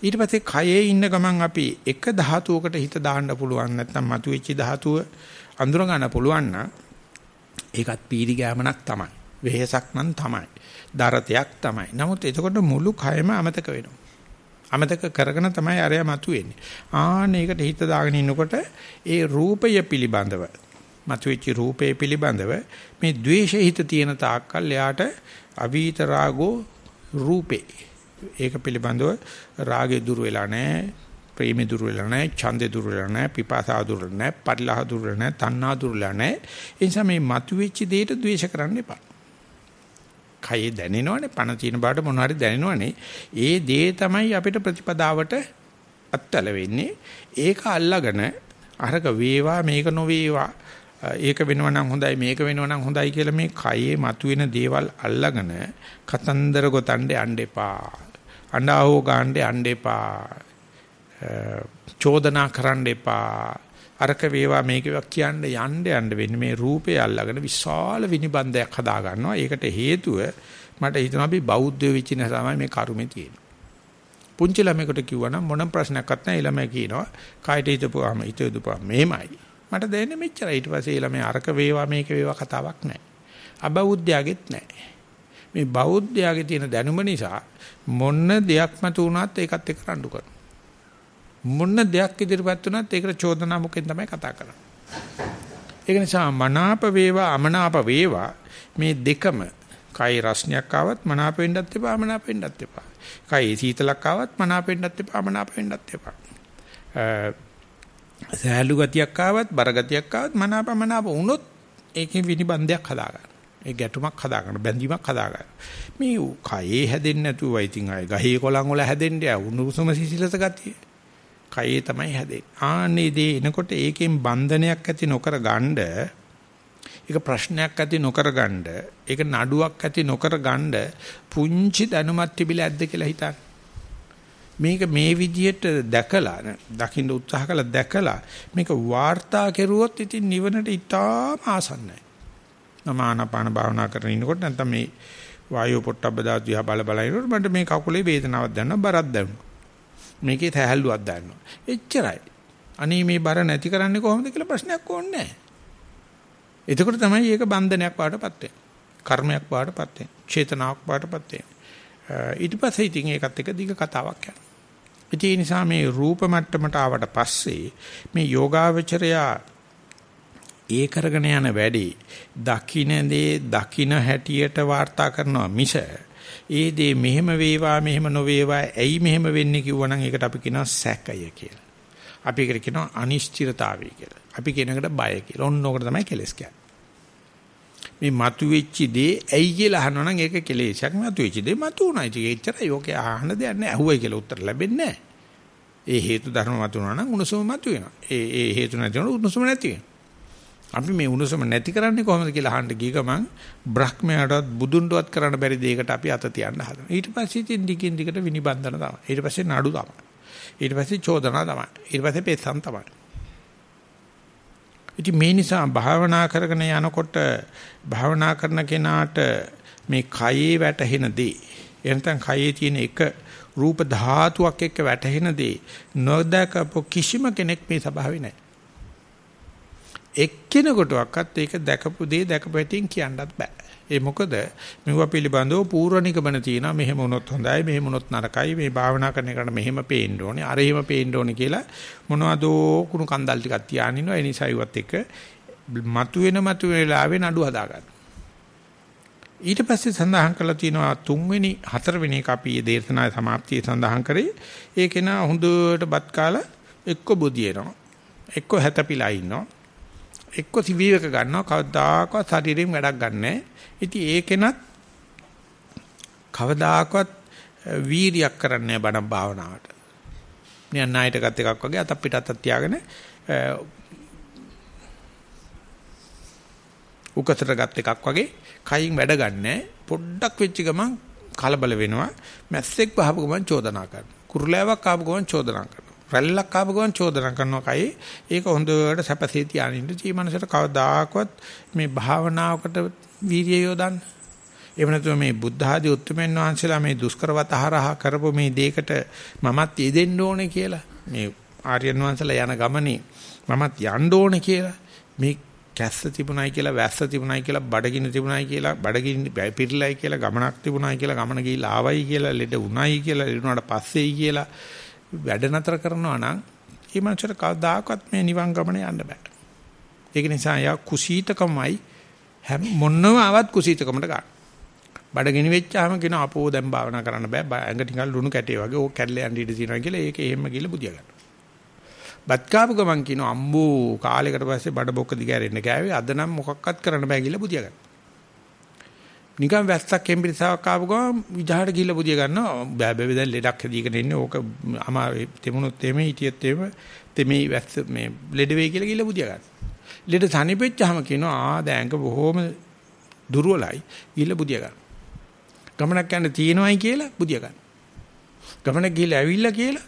ඊට පස්සේ කයේ ඉන්න ගමන් අපි එක ධාතුවකට හිත දාන්න පුළුවන් නැත්නම් මතුවෙච්ච ධාතුව අඳුර ගන්න පුළුවන් නම් ඒකත් පීරි ගෑමනක් තමයි. වෙහසක් නම් තමයි. දරතයක් තමයි. නමුත් එතකොට මුළු කයම අමතක වෙනවා. අමතක කරගෙන තමයි අරය මතුවෙන්නේ. ආන්න ඒකට හිත දාගෙන ඉන්නකොට ඒ රූපය පිළිබඳව මතුවෙච්ච රූපය පිළිබඳව මේ द्वේෂය හිත තියෙන තාක්කල් එයාට අවීත රාගෝ රූපේ ඒක පිළිබඳව රාගේ දුර වෙලා නැහැ ප්‍රේමේ දුර වෙලා නැහැ ඡන්දේ දුර වෙලා නැහැ පිපාසා දුර වෙලා නැහැ පරිලහ දුර වෙලා නැහැ තණ්හා දුර වෙලා නැහැ ඒ නිසා මේ මතුවෙච්ච දෙයට ද්වේෂ කරන්න එපා කයේ දැනෙනවනේ පණ තියෙන බාට මොන හරි දැනෙනවනේ. ඒ දේ තමයි අපිට ප්‍රතිපදාවට අත්තල වෙන්නේ. ඒක අල්ලගෙන අරක වේවා මේක නොවේවා ඒක වෙනවා නම් හොඳයි මේක වෙනවා නම් හොඳයි කියලා මේ කයේ මතුවෙන දේවල් අල්ලගෙන කතන්දර ගොතන්න යන්න එපා. අඬාවෝ ගන්න යන්න එපා. චෝදනා කරන්න එපා. අරක වේවා මේක කියන්න යන්න යන්න වෙන්නේ මේ රූපය අල්ලගෙන විශාල විනිබන්ධයක් හදා ගන්නවා. ඒකට හේතුව මට හිතෙනවා අපි බෞද්ධ වෙච්ච නිසා තමයි මේ කර්මේ තියෙන්නේ. පුංචි ළමයෙකුට කිව්වනම් මොන ප්‍රශ්නයක්වත් නැහැ. ළමයා කියනවා කායට හිතපුවාම හිත යොදපුවා මෙහෙමයි. මට දැනෙන්නේ මෙච්චරයි. ඊට පස්සේ ළමයා අරක වේවා මේක වේවා කතාවක් නැහැ. අබෞද්ධයාගෙත් නැහැ. මේ බෞද්ධයාගේ තියෙන දැනුම නිසා මොන දෙයක් මත උනත් ඒකත් එක්ක රණ්ඩු කරනවා. මොන දෙයක් ඉදිරිපත් වුණත් ඒකට චෝදනා මුකෙන් තමයි කතා කරන්නේ. ඒක නිසා මනාප වේවා අමනාප වේවා මේ දෙකම කයි රස්නයක් ආවත් මනාප වෙන්නත් එපා අමනාප වෙන්නත් එපා. කයි සීතලක් ආවත් මනාප වෙන්නත් එපා අමනාප වෙන්නත් එපා. සෑහළු ගතියක් ආවත් බර ගතියක් ආවත් මනාපමනාප වුණොත් ඒකේ විනිබන්ධයක් හදාගන්න. ඒ ගැටුමක් හදාගන්න බැඳීමක් හදාගන්න. මේ කයේ හැදෙන්නේ නැතුව ඉතින් අය ගහේ කොළන් වල හැදෙන්නේ උණුසුම සිසිලස ගතිය. කයේ තමයි හැදෙන්නේ. ආන්නේ දේ එනකොට ඒකෙන් බන්ධනයක් ඇති නොකර ගන්න ඒක ප්‍රශ්නයක් ඇති නොකර ගන්න ඒක නඩුවක් ඇති නොකර ගන්න පුංචි දැනුමක් තිබිලා ඇද්ද කියලා හිතන්න. මේක මේ විදිහට දැකලා දකින්න උත්සාහ කළා දැකලා මේක වාර්තා කෙරුවොත් ඉතින් නිවනට ඉතාම ආසන්නයි. මම ආනාපාන භාවනා කරගෙන ඉනකොට නැත්නම් මේ වායෝ පොට්ටබ්බ ධාතු දිහා බල බල ඉනකොට මට මේ කකුලේ වේදනාවක් දැනෙනවා බරක් දැනෙනවා. මේකේ තැහැල්ලුවක් දැනෙනවා. එච්චරයි. අනේ මේ බර නැති කරන්නේ කොහොමද කියලා ප්‍රශ්නයක් ඕනේ නැහැ. එතකොට තමයි මේක බන්ධනයක් වාටපත් වෙන්නේ. කර්මයක් වාටපත් වෙන්නේ. චේතනාවක් වාටපත් වෙන්නේ. ඊට පස්සේ ඉතින් ඒකත් එක දිග කතාවක් යනවා. ඒ නිසා මේ රූප මට්ටමට ආවට පස්සේ මේ යෝගාවචරයා ඒ කරගෙන යන වැඩේ දකින්නේ දකින්න හැටියට වාර්තා කරනවා මිස ඒ දේ මෙහෙම වේවා මෙහෙම නොවේවා ඇයි මෙහෙම වෙන්නේ කිව්වනම් ඒකට අපි කියනවා සැකය කියලා. අපි ඒකට කියනවා අනිශ්චිතතාවය කියලා. අපි කියන එකට බය කියලා. ඔන්න ඕකට තමයි කෙලස් කියන්නේ. මේ මතුවෙච්ච දේ ඇයි කියලා අහනවා නම් ඒක කෙලෙසක් මතුවෙච්ච දේ මතුවුණා. ඒක එච්චරයි. ඕකේ අහන්න දෙයක් නැහැ. අහුවයි කියලා උත්තර ලැබෙන්නේ නැහැ. ඒ හේතු ධර්ම මතුවනවා නම් උණුසුම මතුවෙනවා. ඒ ඒ හේතු නැති වුණොත් උණුසුම නැති වෙනවා. අපි මේ උණුසුම නැති කරන්නේ කොහොමද කියලා අහන්න ගිය ගමන් බ්‍රහ්මයාටවත් බුදුන්ටවත් කරන්න බැරි දෙයකට අපි අත තියන්න හදනවා. ඊට පස්සේ ඉතින් දිගින් දිගට විනිබන්ධන තමයි. ඊට පස්සේ නඩු තමයි. ඊට පස්සේ චෝදනා තමයි. ඊට පස්සේ පෙස්සම් තමයි. ඉතින් මේ නිසා භාවනා කරගෙන යනකොට භාවනා කරන කෙනාට මේ කයේ වැටහෙන දේ එනතන් කයේ තියෙන එක රූප ධාතුවක් එක්ක වැටහෙන දේ නොදකපො කිසිම කෙනෙක් මේ ස්වභාවේ නැහැ. එක්කෙනෙකුටවත් ඒක දැකපු දේ දැකපු හැටින් කියන්නත් බෑ. ඒ මොකද? මෙව පිළිබඳව පූර්ව නිගමන තියෙනවා. මෙහෙම වුණොත් හොඳයි මෙහෙම වුණොත් නරකයි. මේ භාවනා කරන එකට මෙහෙම පේන්න ඕනේ අර එහෙම පේන්න ඕනේ කියලා මොනවදෝ කුණු කන්දල් ටිකක් තියාගෙන ඉනවා ඒ නිසා ඉවත් එක මතුවෙන මතුවෙන වෙලාවේ නඩු හදාගන්න. ඊට පස්සේ සඳහන් කරලා තියෙනවා තුන්වෙනි හතරවෙනි එක අපි මේ දේශනාවේ સમાප්තියේ සඳහන් කරේ. ඒකේන හොඳට බත් කාලා එක්ක බුදියනවා. එක්ක හැතපිලා ඉන්නවා. එක්ක සිවිවක ගන්නවා කවදාකවත් ශරීරයෙන් වැඩක් ගන්නෑ. ඉතින් ඒකෙනත් කවදාකවත් වීරියක් කරන්නේ බණ භාවනාවට. නියන් නායට ගත් එකක් වගේ අත පිට අතක් තියාගෙන උකතට ගත් එකක් වගේ කයින් වැඩ ගන්නෑ. පොඩ්ඩක් වෙච්ච ගමන් කලබල වෙනවා. මැස්සෙක් වහපු ගමන් චෝදනා කරනවා. කුරුලෑවක් ආපු ගමන් චෝදනා කරනවා. රැල්ලක් ආපු ගමන් චෝදනා කරනවා කයි. ඒක හොඳට සැපසේ තියානින්න ජී මනසට කවදාකවත් මේ භාවනාවකට වීර්යය යොදන්න. එහෙම නැතුව මේ බුද්ධ ආදී උත්තරමෙන් වහන්සේලා මේ දුෂ්කරවත හරහා කරපු මේ දෙයකට මමත් යෙදෙන්න ඕනේ කියලා. මේ ආර්යයන් වහන්සේලා යන ගමනේ මමත් යන්න ඕනේ කියලා. මේ කැස්ස තිබුණයි කියලා වැස්ස තිබුණයි කියලා බඩගින්න තිබුණයි කියලා බඩගින්න පිරලයි කියලා ගමනක් තිබුණයි කියලා ගමන ගිහිල්ලා ආවයි කියලා ලෙඩ උණයි කියලා ලෙඩ උනාට පස්සේයි කියලා. වැඩ නතර කරනවා නම් ඒ මනසට කවදාකවත් මේ නිවන් ගමන යන්න බෑ. ඒක නිසා යා කුසීතකමයි හැම මොනම ආවත් කුසීතකමට ගන්න. බඩගිනි වෙච්චාම කියන අපෝ දැන් භාවනා කරන්න බෑ. ඇඟ ටිකක් ලුණු කැටේ වගේ ඕක කැඩලා යන්න ඉඩ තියෙනවා කියලා ඒක එහෙම ගිහලා බුදියා ගන්න. බත් කාපු ගමන් කියන අම්බෝ කාලයකට පස්සේ බඩ බොක්ක දිගෑරෙන්න කෑවේ අද නම් මොකක්වත් කරන්න බෑ කියලා බුදියා ගන්න. නිකන් වැස්සක් එම්බිරිසාවක් ආපු ගමන් විජහට ගිහිල්ලා බුදිය ගන්නවා බෑ බෑ දැන් ලෙඩක් හැදීගෙන ඉන්නේ ඕක අමා තෙමුණොත් එමේ හිටියත් එම තෙමේ වැස්ස මේ ලෙඩ වෙයි කියලා ගිහිල්ලා බුදිය ගන්න. ලෙඩ තනිපෙච්චාම කියනවා ආ දැන් බොහොම දුර්වලයි ගිහිල්ලා බුදිය ගන්න. ගමනක් යන්න තියෙනවයි කියලා බුදිය ගන්න. ගමනක් ගිහිල්ලා ඇවිල්ලා කියලා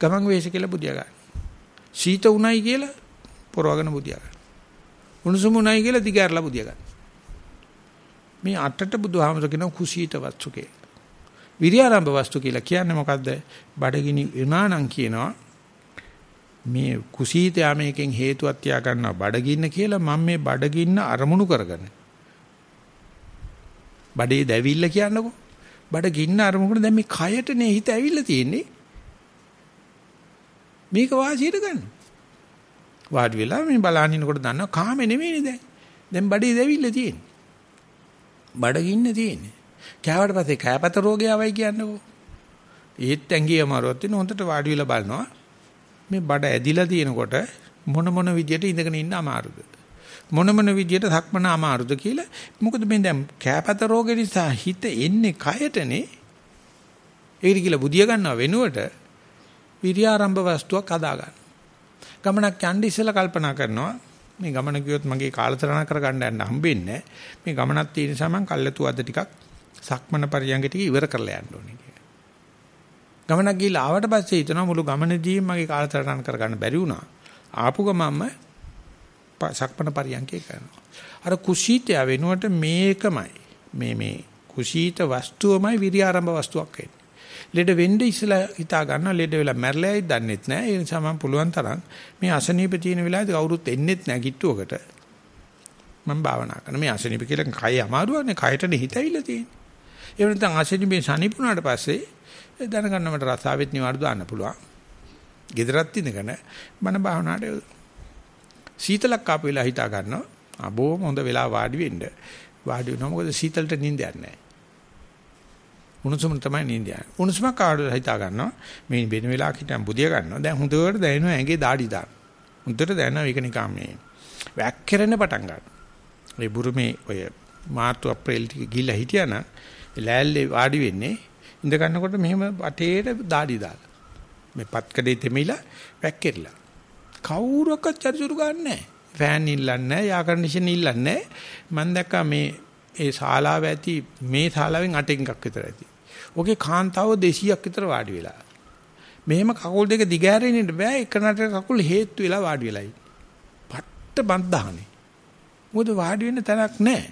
ගමන් වේශ කියලා බුදිය ගන්න. සීත උණයි කියලා පොරවගෙන බුදිය ගන්න. උණුසුම උණයි කියලා දිගහැරලා බුදිය ගන්න. මේ අටට බුදුහාමර කියන කුසීත වස්තු කියලා. විරියාරම්භ වස්තු කියලා කියන්නේ මොකද්ද? බඩගිනි වෙනා නම් කියනවා මේ කුසීත යාමේකෙන් හේතුවක් තියා ගන්නවා බඩගින්න කියලා මම මේ බඩගින්න අරමුණු කරගෙන. බඩේ දැවිල්ල කියන්නකෝ. බඩගින්න අරමුණු කරන දැන් මේ කයටනේ හිත ඇවිල්ලා තියෙන්නේ. මේක වාසියට ගන්න. වාඩි වෙලා මේ බලහිනකොට දන්නවා කාමේ නෙමෙයිනේ දැන්. දැන් බඩේ දැවිල්ල තියෙන්නේ. බඩගින්න තියෙන්නේ. කෑවට පස්සේ කෑපත රෝගය ආවයි කියන්නකෝ. ඒත් ඇඟේ අමාරුවක් තියෙන හොඳට වාඩි වෙලා බලනවා. මේ බඩ ඇදිලා තියෙනකොට මොන මොන විදියට ඉඳගෙන ඉන්න අමාරුද? මොන මොන විදියට සක්මන අමාරුද කියලා. මොකද මේ දැන් කෑපත රෝගෙ නිසා හිත එන්නේ කයටනේ. ඒකට කියලා බුදිය ගන්නව වෙනුවට විරියාරම්භ වස්තුවක් හදා ගන්න. ගමනක් යන්න ඉස්සෙල්ලා කල්පනා කරනවා මේ ගමන ගියොත් මගේ කාලතරණ කරගන්න යන්න හම්බෙන්නේ මේ ගමනක් තියෙන නිසා මම කල්ලාතු අද ටිකක් සක්මන පරියංග ටික ඉවර කරලා යන්න ඕනේ කියලා. ගමනක් ගිහලා ආවට පස්සේ හිතනවා මුළු ගමනේදී මගේ කාලතරණ කරගන්න බැරි වුණා. ආපු ගමන්ම සක්මන පරියංගේ කරනවා. අර කුසීතය වෙනුවට මේකමයි මේ මේ කුසීත වස්තුවමයි විරියාරම්භ වස්තුවක් වෙන්නේ. ලෙඩ වෙන්න ඉස්සලා හිතා ගන්නවා ලෙඩ වෙලා මැරලයි දන්නෙත් නැහැ. ඒ නිසා මම පුළුවන් තරම් මේ අසනීප තියෙන වෙලාවේදී කවුරුත් එන්නෙත් නැහැ කිට්ටුවකට. මම භාවනා කරන මේ අසනීප කියලා කය අමාරුවනේ කයටනේ හිත ඇවිල්ලා තියෙන්නේ. ඒ වෙනතන් අසනීපේ සනීපුණාට පස්සේ දැනගන්න මට රසාවෙත් නිවාඩු දාන්න පුළුවන්. gedarat ඉඳගෙන මන භාවනාවට සීතලක් ආපු වෙලාව හිතා ගන්නවා. අබෝම හොඳ වෙලා වාඩි වෙන්න. වාඩි වෙනවා මොකද සීතලට නිින්දයක් නැහැ. උණුසුම තමයි නිින්ද යන්නේ. උණුසුමක් ආවද හිතා ගන්නවා. මේ වෙන වෙලාවක හිටන් බුදිය ගන්නවා. දැන් හොඳට දැනෙනවා ඇඟේ দাঁඩි දාන. හොඳට දැනෙනවා ඒක නිකන් මේ වැක්කිරෙන්න පටන් ගන්නවා. ඒ බුරුමේ ඔය මාර්තු අප්‍රේල් ටික ගිහිල්ලා හිටියානම් ලෑල්ලේ වාඩි වෙන්නේ ඉඳ ගන්නකොට මෙහෙම වටේට দাঁඩි දාලා. මේ පත්කඩේ තෙමිලා වැක්කිරලා. කවුරක්වත් චරිචුරු ගන්නෑ. ෆෑන් ඉල්ලන්නේ නැහැ, යා කන්ඩිෂන් ඉල්ලන්නේ නැහැ. මම දැක්කා මේ ඒ ශාලාව ඇති මේ ශාලාවෙන් අටෙන් එකක් විතර ඇති. ඔගේ කාන්තාව 200ක් විතර වාඩි වෙලා. මෙහෙම කකුල් දෙක දිගෑරෙන්න බෑ එකනට කකුල් හේතු වෙලා වාඩි වෙලයි. පට්ට බන්දානේ. මොකද වාඩි වෙන්න තැනක් නැහැ.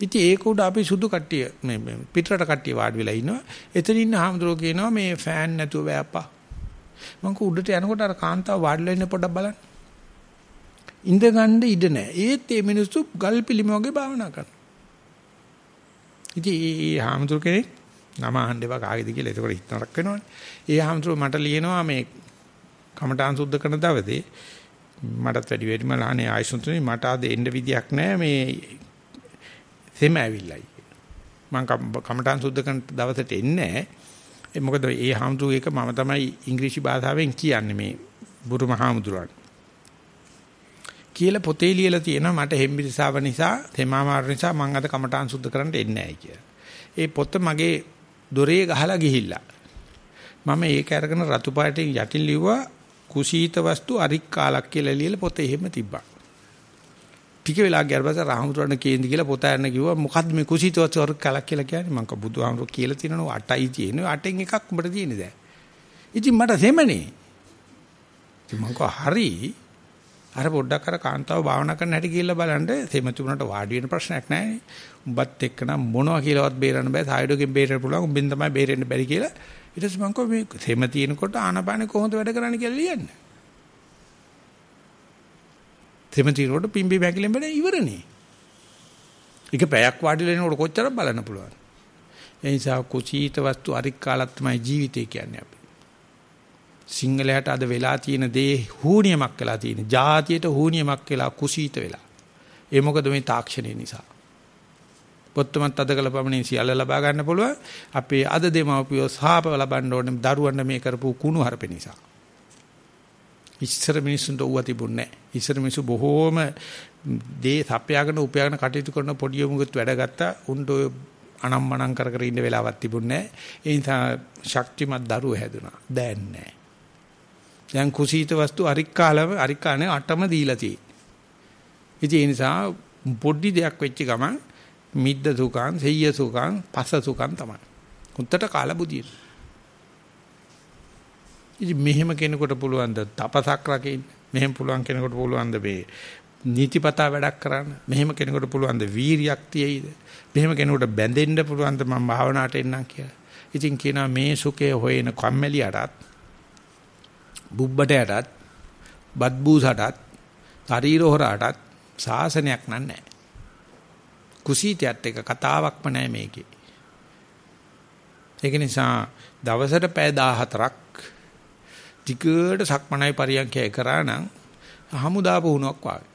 ඉතින් ඒක උඩ අපි සුදු කට්ටිය මේ පිටරට කට්ටිය වාඩි වෙලා ඉන්නවා. එතන ඉන්න හාමුදුරුවෝ කියනවා මේ ෆෑන් නැතුව බෑපා. මං කු උඩට යනකොට අර කාන්තාව වාඩිලා ඉන්න පොඩ්ඩක් බලන්න. ඉඳ ගන්න ඉඩ නැහැ. ඒත් මේ මිනිස්සු ගල් පිළිම වගේ භාවනා කරනවා. ඉතින් ඒ හාමුදුරු කෙනෙක් නම අහන්න එපා කාගේද කියලා එතකොට හිතනක් වෙනවනේ. ඒ හාමුදුරුව මට ලියනවා මේ කමඨාන් සුද්ධ කරන දවසේ මටත් වැඩි වැඩිම ලහනේ ආයසුතුනේ මට අද එන්න විදියක් නැහැ මේ සෙම ඇවිල්ලයි. මම කමඨාන් සුද්ධ කරන දවසට එන්නේ නැහැ. මොකද ඒ හාමුදුරුව එක මම තමයි ඉංග්‍රීසි භාෂාවෙන් කියන්නේ මේ බුරුම හාමුදුරුවන්. කියලා පොතේ ලියලා තියෙනවා මට හෙම්බිරිසාව නිසා තෙමාමාර නිසා මම අද කමටහන් සුද්ධ කරන්න එන්නේ නැහැ කියලා. ඒ පොත මගේ දොරේ ගහලා ගිහිල්ලා මම ඒක අරගෙන රතු පාටින් යටින් ලිව්වා කුසීත වස්තු අරික් කාලක් කියලා ලියලා පොතේ එහෙම තිබ්බා. ටික වෙලා ගියාට පස්සේ රාහමුතුරණ කේන්දි කියලා පොත අරන කිව්වා මොකද්ද මේ කුසීත වස්තු අරික් කාලක් කියලා කියන්නේ මං කව බුදුහාමුදුරුවෝ කියලා තියෙනවා අටයි තියෙනවා අටෙන් එකක් උඹට තියෙන්නේ දැන්. ඉතින් මට තෙමනේ. ඉතින් මං කව හරි අර පොඩ්ඩක් අර කාන්තාව භාවනා කරන්න හැටි කියලා බලන්න තෙමතුනට වාඩි වෙන ප්‍රශ්නයක් නැහැ. උඹත් එක්ක නම් මොනවා කියලාවත් බේරන්න බෑ. සායඩෝගෙන් බේරෙන්න පුළුවන්. උඹෙන් තමයි බේරෙන්න බැරි කියලා. ඊට පස්සේ මම කිව්වා මේ තෙම තියෙනකොට ආනපානෙ කොහොමද වැඩ කරන්නේ කියලා ලියන්න. තෙම තියෙනකොට පිම්බි බැකිලෙන් බෑ ඉවරනේ. ඒක පැයක් වාඩිලා ඉනකොට කොච්චරක් බලන්න පුළුවන්. ඒ නිසා කුසීත වස්තු අරික් කාලත් තමයි ජීවිතය කියන්නේ අපි. සිංහලයට අද වෙලා තියෙන දේ හූනියමක් වෙලා තියෙන. ජාතියට හූනියමක් වෙලා කුසීත වෙලා. ඒ මොකද මේ තාක්ෂණය නිසා. පොත්තමත් අද කළ පමණින් සියල්ල ලබා ගන්න පුළුවන්. අපේ අද දෙමව්පියෝ සාප ලබන්න ඕනේ දරුවන්ට මේ කරපු කුණු හරප නිසා. ඉස්සර මිනිස්සුන්ට ඌව තිබුණේ නැහැ. ඉස්සර මිනිස්සු බොහෝම දේ සපයාගෙන උපයාගෙන කටයුතු කරන පොඩි යමුගත් වැඩ ගත්තා. උන්ට ඔය අනම්මනම් කර කර ඉන්න වෙලාවක් තිබුණේ නැහැ. ඒ නිසා ශක්තිමත් දරුවෝ හැදුනා. දැන් නැහැ. දැන් කුසීත වස්තු අරික්කාලම අරික්කානේ අටම දීලා තියෙන්නේ. ඉතින් ඒ නිසා පොඩි දෙයක් වෙච්ච ගමන් මිද්ද සුඛං, සෙය්‍ය සුඛං, පස සුඛං තමයි. උන්ටට කාල බුදියේ. ඉතින් මෙහෙම කෙනෙකුට පුළුවන් ද තපසක් රකින්න. මෙහෙම පුළුවන් කෙනෙකුට පුළුවන් ද මේ නීතිපතා වැඩක් කරන්න. මෙහෙම කෙනෙකුට පුළුවන් ද වීරියක් තියෙයිද? මෙහෙම කෙනෙකුට බැඳෙන්න පුළුවන් ද මම භාවනාවට එන්නම් කියලා. ඉතින් කියනවා මේ සුඛය හොයන කම්මැලියටත් බුබ්බටයටත් බත් බූසටත් ශරීර හොරාටත් සාසනයක් නෑ. කුසීතයත් එක කතාවක්ම නෑ මේකේ. ඒක නිසා දවසට පැය 14ක් ටිකට සක්මනයි පරියන්කය කරා නම් හමුදා පුහුණුවක් වාගේ.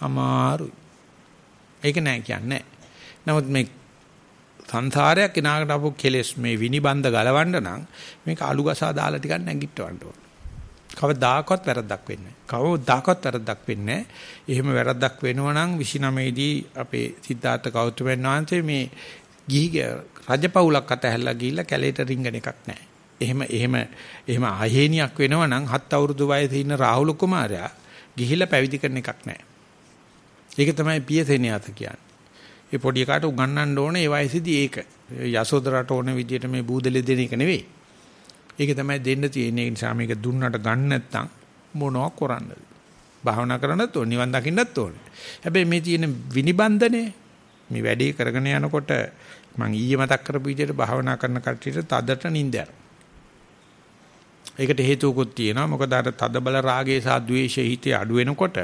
අමාරුයි. ඒක නෑ කියන්නේ. නමුත් මේ සංසාරයක් එනාකට අපු කෙලෙස් මේ විනිබන්ධ ගලවන්න නම් මේක අලු ගසා දාලා ටිකක් නැගිටවන්න ඕන. කවදාකවත් වැරද්දක් වෙන්නේ නැහැ. කවදාකවත් වැරද්දක් වෙන්නේ නැහැ. එහෙම වැරද්දක් වෙනවා නම් 29 දී අපේ සිද්ධාර්ථ ගෞතමයන් වහන්සේ මේ ගිහි රජපෞලක් අතහැරලා ගිහිල්ලා කැලේට රින්ගන එකක් නැහැ. එහෙම එහෙම එහෙම අහේනියක් වෙනවා නම් හත් අවුරුදු වයසේ ඉන්න රාහුල කුමාරයා ගිහිල්ලා පැවිදි කරන එකක් නැහැ. ඒක තමයි පියසෙනියත කියන්නේ. ඒ පොඩි එකාට උගන්වන්න ඕනේ ඒ වයසේදී ඒක. යසෝදරට ඕන විදියට මේ බූදලේ දෙන එක නෙවෙයි. ඒක තමයි දෙන්න තියෙන්නේ. ඒ නිසා මේක දුන්නට ගන්න නැත්නම් මොනවක් කරන්නද? භාවනා කරන්නත් ඕනේ, නිවන් දකින්නත් ඕනේ. හැබැයි මේ තියෙන විනිබන්ධනේ මේ වැඩේ කරගෙන යනකොට මම ඊයේ මතක් කරපු විදිහට භාවනා කරන කට්ටියට තදට නිින්ද ඒකට හේතුවකුත් තියෙනවා. මොකද අර තද බල රාගයේ සහ ද්වේෂයේ හිතේ අඩු වෙනකොට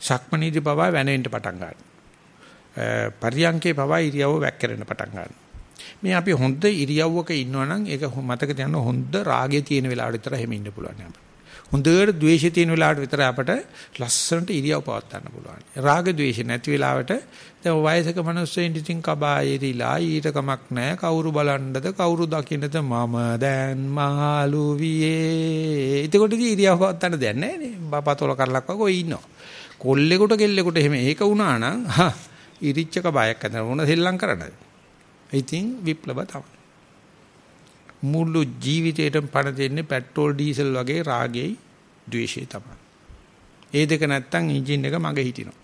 සක්මනීදී පවා වෙනෙන්න පටන් ගන්නවා. පරියංකේ පවා ඉරියව්ව වැක්කරෙන්න පටන් ගන්නවා. මේ අපි හොඳ ඉරියව්වක ඉන්නවා නම් ඒක මතක තියන්න හොඳ රාගය තියෙන වෙලාවට විතර හැම ඉන්න පුළුවන් අපිට. හොඳට ද්වේෂය තියෙන වෙලාවට විතර අපට ලස්සනට ඉරියව් පවත් ගන්න පුළුවන්. රාග ද්වේෂ නැති වෙලාවට දැන් වයසක මිනිස්සුන් ඉතින් කබායේරිලා ඊට කමක් නැහැ. කවුරු බලන්නද කවුරු දකින්නද මම දැන් මාළු වියේ. එතකොට ඉරියව් පවත් ගන්න දෙයක් නැහැ නේ. බපතොල කරලක් වගේ ඔය ඉන්නවා. කොල්ලෙකුට කෙල්ලෙකුට එහෙම ඒක වුණා නම් හා ඉරිච්ච කබායක් අතන මොන සෙල්ලම් කරන්නද? ඉතින් විප්ලව තමයි. මුළු ජීවිතේටම පණ දෙන්නේ පෙට්‍රෝල් ඩීසල් වගේ රාගයයි ද්වේෂයයි තමයි. ඒ දෙක නැත්තම් එන්ජින් එක මගේ හිටිනවා.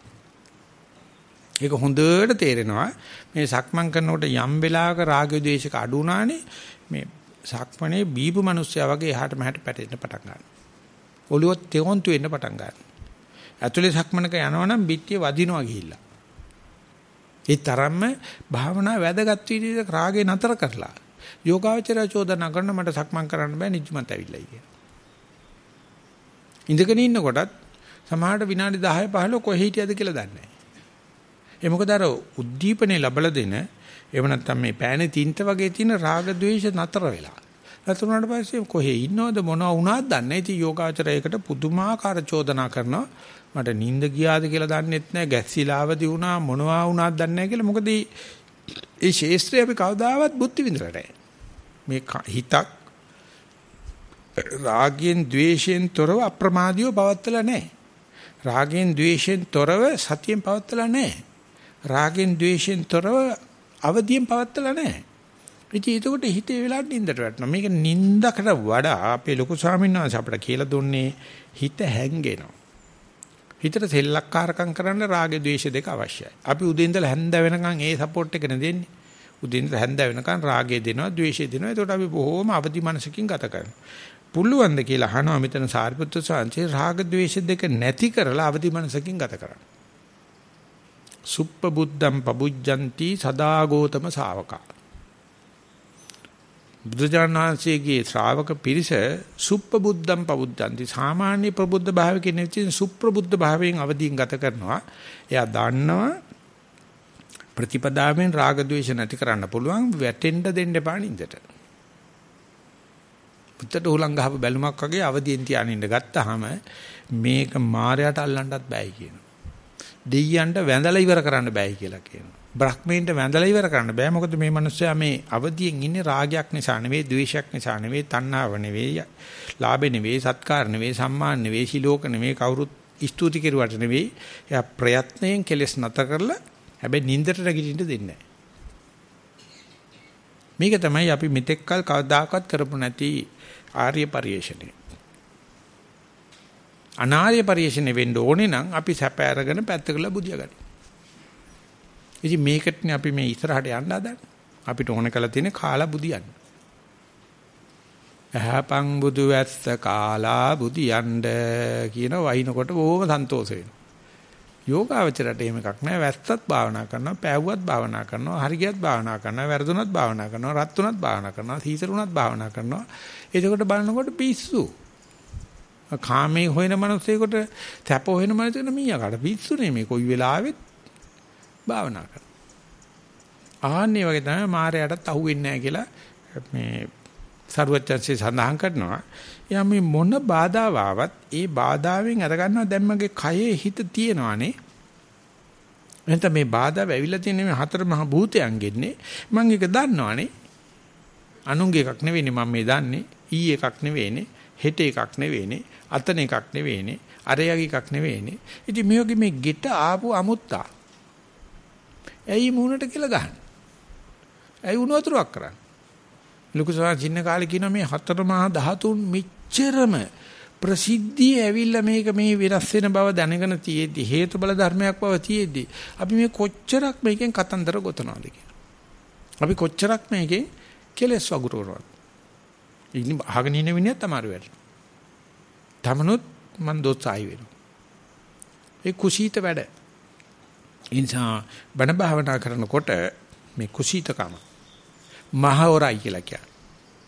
ඒක හොඳට තේරෙනවා මේ සක්මන් කරනකොට යම් වෙලාවක රාග ද්වේෂක අඩු වුණානේ මේ සක්මනේ බීපු මිනිස්සයා වගේ එහාට මෙහාට පැටෙන්න පටන් ගන්නවා. ඔළුව තෙවන්තු වෙන්න පටන් ගන්නවා. ඇතුලේ සක්මනක යනවනම් පිටිය වදිනවා ගිහිල්ලා. ඒ තරම්ම භාවනා වැදගත් විදිහට රාගේ නතර කරලා යෝගාවචරය චෝදනා කරන මට සක්මන් කරන්න බෑ නිජමත් ඇවිල්ලායි කියන. ඉඳගෙන ඉන්නකොටත් සමහරට විනාඩි 10 15 කොහේ හිටියද කියලා දන්නේ නැහැ. ඒ මොකද අර උද්දීපනේ ලැබලා දෙන එහෙම නැත්නම් මේ පෑනේ තින්ත වගේ තියෙන රාග ద్వේෂ නතර වෙලා. නතර වුණාට පස්සේ කොහේ ඉන්නවද මොනවා වුණාද දන්නේ නැහැ. ඉතින් යෝගාචරයකට පුදුමාකාර චෝදනා කරනවා. මට නිින්ද ගියාද කියලා දන්නෙත් නැහැ ගැස්සිලාවදී වුණා මොනවා වුණාද දන්නේ නැහැ කියලා. මොකද මේ ශේස්ත්‍රය අපි කවදාවත් බුද්ධ විඳලා නැහැ මේ හිතක් රාගයෙන් ద్వේෂයෙන් තොරව අප්‍රමාදියව පවත්තලා නැහැ රාගයෙන් ద్వේෂයෙන් තොරව සතියෙන් පවත්තලා නැහැ රාගයෙන් ద్వේෂයෙන් තොරව අවදියෙන් පවත්තලා නැහැ ඉතින් එතකොට හිතේ වෙලාවට නින්දට වැටෙනවා. මේක නින්දකට වඩා අපේ ලොකු ස්වාමීන් වහන්සේ අපිට කියලා දුන්නේ හිත හැංගෙනවා. හිතට සෙල්ලක්කාරකම් කරන්න රාගය ද්වේෂය දෙක අවශ්‍යයි. අපි උදේ ඉඳලා හැන්ද වෙනකන් ඒ සපෝට් එක නෙදෙන්නේ. උදේ ඉඳලා හැන්ද වෙනකන් රාගය දෙනවා, ද්වේෂය දෙනවා. ඒකට අපි බොහොම අවදි මනසකින් ගත කරනවා. පුළුවන්ද කියලා අහනවා මෙතන සාරිපුත්‍ර සාංශේ රාග ද්වේෂ දෙක නැති කරලා අවදි මනසකින් ගත කරන්න. සුප්පබුද්ධම් පබුජ්ජಂತಿ සදාගෝතම ශාවකා. බුදුජාණන් වහන්සේගේ ශ්‍රාවක පිරිස සුප්පබුද්ධම් පබුද්ධන්ති සාමාන්‍ය ප්‍රබුද්ධ භාවකෙ නෙවෙයි සුප්‍රබුද්ධ භාවයෙන් අවදීන් ගත කරනවා. එයා දන්නවා ප්‍රතිපදාවෙන් රාග ద్వේෂ නැති කරන්න පුළුවන් වැටෙන්න දෙන්න එපා නින්දට. පුත්තට උලං ගහපු බැලුමක් වගේ අවදීන් තියානින්න ගත්තාම මේක මායයට අල්ලන්නත් බෑයි කියනවා. දෙයියන්ට වැඳලා ඉවර කරන්න බෑයි කියලා කියනවා. බ්‍රහ්මීන්ට වැඳලා ඉවර කරන්න බෑ. මොකද මේ මිනිස්සයා මේ අවදියෙන් ඉන්නේ රාගයක් නිසා නෙවෙයි ද්වේෂයක් නිසා නෙවෙයි තණ්හාව නෙවෙයි ලාභෙ නෙවෙයි සත්කාර නෙවෙයි සම්මාන නෙවෙයි ශිලෝක නෙවෙයි කවුරුත් ස්තුති කෙරුවට නෙවෙයි. එයා ප්‍රයත්නයෙන් කෙලස් නැත කරලා හැබැයි නින්දට නැගිටින්න දෙන්නේ මේක තමයි අපි මෙතෙක්කල් කවදාකවත් කරපු නැති ආර්ය පරිශ්‍රණය. අනාර්ය පරිශ්‍රණය වෙන්න ඕනේ නම් අපි සැප අරගෙන පැත්තකලා බුදියා ගන්න. ඉතින් මේකටනේ අපි මේ ඉස්සරහට යන්න හදන්නේ. අපිට ඕන කළ තියෙන්නේ කාලා බුදියන්න. ඇහපං බුදු වැස්ස කාලා බුදියන්න කියන වයින්කොට බොහොම සන්තෝෂ වෙනවා. යෝගාවචරයට එහෙම එකක් නැහැ. වැස්සත් භාවනා කරනවා, පෑවුවත් භාවනා කරනවා, හරියට භාවනා කරනවා, වැරදුනත් භාවනා කරනවා, රත්තුනත් භාවනා කරනවා, සීසරුණත් භාවනා කරනවා. එතකොට බලනකොට පිස්සු. කාමයේ හොයන මනුස්සයෙකුට තැප හොයන මනුස්සයෙකුට මීයාකට පිස්සුනේ මේ කොයි වෙලාවෙත් භාවනා කරනවා. ආන්නේ වගේ තමයි මායයටත් අහුවෙන්නේ නැහැ කියලා මේ සරුවච්චන්සේ සඳහන් කරනවා. එයා මේ මොන බාධාව ආවත් ඒ බාධාවෙන් අර ගන්නවා දැන් මගේ කයේ හිත තියෙනවානේ. එහෙනම් මේ බාධාව ඇවිල්ලා තියෙන මේ හතර මහ භූතයන්ගෙන්නේ මම ඒක දන්නවානේ. අනුන්ගේ එකක් නෙවෙයිනේ මම මේ දන්නේ. ඊ එකක් නෙවෙයිනේ. හෙට එකක් නෙවෙයිනේ. අතන එකක් නෙවෙයිනේ. අරයගේ එකක් නෙවෙයිනේ. ඉතින් මේ වගේ මේ ගෙට ආපු අමුත්තා. ඇයි මූණට කියලා ගහන්නේ? ඇයි උණු වතුරක් කරන්නේ? ලොකු සාචින්න කාලේ කියන මේ හතර මහා ධාතුන් මෙච්චරම ප්‍රසිද්ධිය ඇවිල්ලා මේක මේ වෙනස් වෙන බව දැනගෙන තියෙද්දි හේතුබල ධර්මයක් බව තියෙද්දි අපි මේ කොච්චරක් මේකෙන් කතන්දර ගොතනවාද අපි කොච්චරක් මේකෙන් කෙලස් වගුරුවනවාද ඉතින් අහගෙන ඉන්න මිනිහත් අමාරු වැඩ. තමනුත් මන් දොස්සයි වෙනවා. ඒ කුසීත වැඩ. ඒ නිසා බණ භාවනා කරනකොට මේ කුසීතකම මහවරයි කියලා කියන්නේ.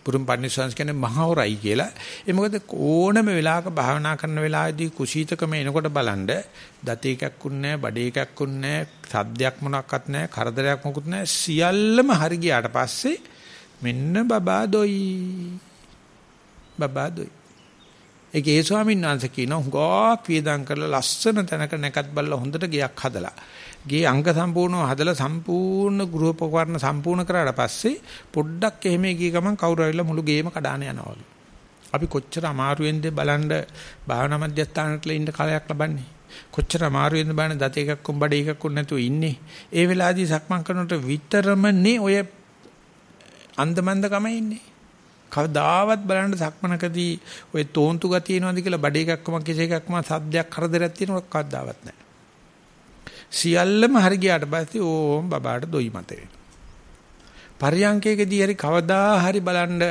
පුරුම් පන්සිංශ කියන්නේ මහවරයි කියලා. ඒ මොකද ඕනම වෙලාවක භාවනා කරන වෙලාවේදී කුසීතකම එනකොට බලන්න දත එකක් උන්නේ බඩේ එකක් උන්නේ සද්දයක් මොනක්වත් නැහැ කරදරයක් මොකුත් නැහැ සියල්ලම හරි ගියාට පස්සේ මෙන්න බබා දොයි බබා දොයි ඒකේ ඒ ස්වාමීන් වහන්සේ කියනවා හුඟක් වේදම් කරලා ලස්සන තැනක නැකත් බල්ලා හොඳට ගයක් හදලා. ගේ අංග සම්පූර්ණව හදලා සම්පූර්ණ ගෘහපකරණ සම්පූර්ණ කරාට පස්සේ පොඩ්ඩක් එහෙම ගිය ගමන් කවුරු ආවිල්ලා මුළු ගේම කඩාන යනවා අපි කොච්චර අමාරුවෙන්ද බලන්න භාවනා මධ්‍යස්ථානවල ඉන්න කාලයක් ලබන්නේ? කොච්චර අමාරුවෙන්ද බලන්න දත එකක් උඹ බඩ එකක් උන් නැතුව ඉන්නේ? ඒ වෙලාවේදී සක්මන් කරනකොට විතරමනේ ඔය අන්දමන්ද කම ඉන්නේ. කවදාවත් බලන්න සක්මනකදී ඔය තෝන්තු ගතිය එනවාද කියලා බඩ එකක්ම කිසි එකක්ම සද්දයක් කරදරයක් තියෙනවක් කවදාවත් නැහැ. සියල්ලම හරි ගියාට පස්සේ ඕම් බබාට දොයි මතේ. පරියංකයකදී හරි කවදා හරි බලන්න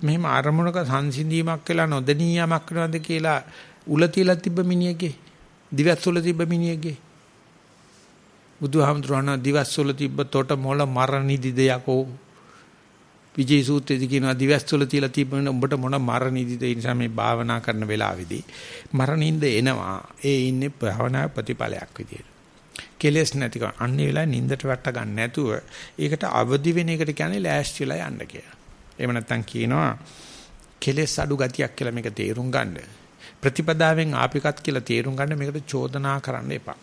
මෙහෙම අරමුණක සංසිඳීමක් වෙලා නොදෙනියමක් වෙනවද කියලා උල තියලා තිබ්බ මිනිහගේ දිවස් වල තිබ්බ මිනිහගේ බුදුහාමුදුරණ දිවස් වල තිබ්බ තොට මොළ මරණිදි දෙයකෝ විජේ සූත්‍රයේදී කියනවා දිවස්වල තියලා තිබුණ උඹට මොන මරණීදිද ඒ නිසා මේ භාවනා කරන වෙලාවේදී මරණින්ද එනවා ඒ ඉන්නේ භාවනා ප්‍රතිඵලයක් විදියට කෙලස් නැතික අන්නේ වෙලාවේ නින්දට වට ගන්න නැතුව ඒකට අවදි වෙන එකට කියන්නේ ලෑස්තිලා යන්න කියලා. එහෙම නැත්නම් කියනවා කෙලස් අඩු ගතියක් කියලා මේක තේරුම් ගන්න. ප්‍රතිපදාවෙන් ආපිකත් කියලා තේරුම් ගන්න මේකට චෝදනා කරන්න එපා.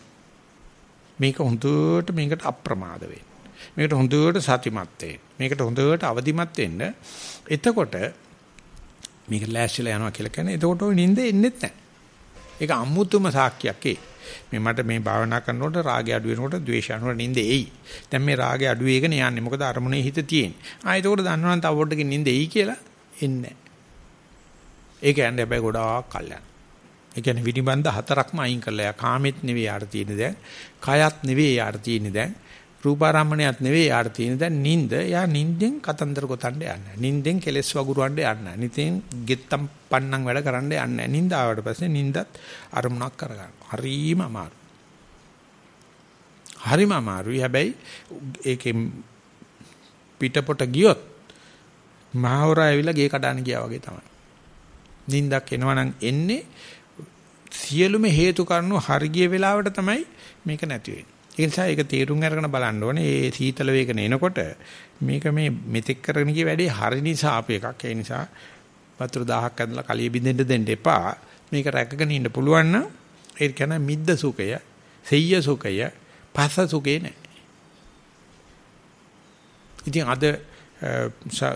මේක හොඳට මේකට අප්‍රමාද වෙන්න. මේකට හොඳට සතිමත් වෙන්න. මේකට හොඳට අවදිමත් වෙන්න. එතකොට මේක ලෑස්තිලා යනවා කියලා කියන්නේ එතකොට ඔය නිින්ද එන්නේත් නැහැ. ඒක අමුතුම සාක්කියක් ඒ. මේ මට මේ භාවනා කරනකොට රාගය අඩු වෙනකොට ද්වේෂය අනුර නිින්ද එයි. දැන් මේ රාගය අඩු වෙගෙන යන්නේ. මොකද අරමුණේ හිත තියෙන්නේ. ආ එතකොට දන්නවනම් තව පොඩ්ඩකින් නිින්ද එයි කියලා එන්නේ නැහැ. ඒක යන්නේ හැබැයි ගොඩාක් කල් යනවා. ඒ කියන්නේ විනිබන්ධ හතරක්ම අයින් කළා. කාමෙත් නෙවෙයි යාට තියෙන්නේ දැන්. කයත් නෙවෙයි යාට තියෙන්නේ දැන්. රූපාරම්මණයක් නෙවෙයි යාට තියෙන දැන් නිින්ද. යා නිින්දෙන් කතන්දර ගොතන්න යන්නේ. නිින්දෙන් කෙලස් වගුරවන්න යන්නේ. නිතෙන් ගෙත්තම් පන්නම් වැඩ කරන්න යන්නේ. නිින්ද ආවට පස්සේ නිින්දත් අරමුණක් කරගන්න. හරීම අමාරු. හරිම අමාරුයි. හැබැයි ඒකෙන් පිටපොට ගියොත් මහවරා ඇවිල්ලා ගේ කඩාන ගියා වගේ තමයි. නිින්දක් එනවනම් එන්නේ සියලුම හේතු කාරණු හරිය වෙලාවට තමයි මේක නැති වෙන්නේ. ඒ නිසා ඒක තීරුම් අරගෙන බලන්න ඕනේ. ඒ සීතල වේගන එනකොට මේක මේ මෙතෙක් කරගෙන ගිය වැඩේ හරි නිසා අප එකක්. ඒ නිසා වතුර 1000ක් ඇදලා කලිය බින්දෙන්න දෙන්න එපා. මේක රැකගෙන ඉන්න පුළුවන් නම් ඒ කියන්නේ මිද්ද සුඛය, සෙය්‍ය සුඛය, පස සුඛේ නෑ. ඉතින් අද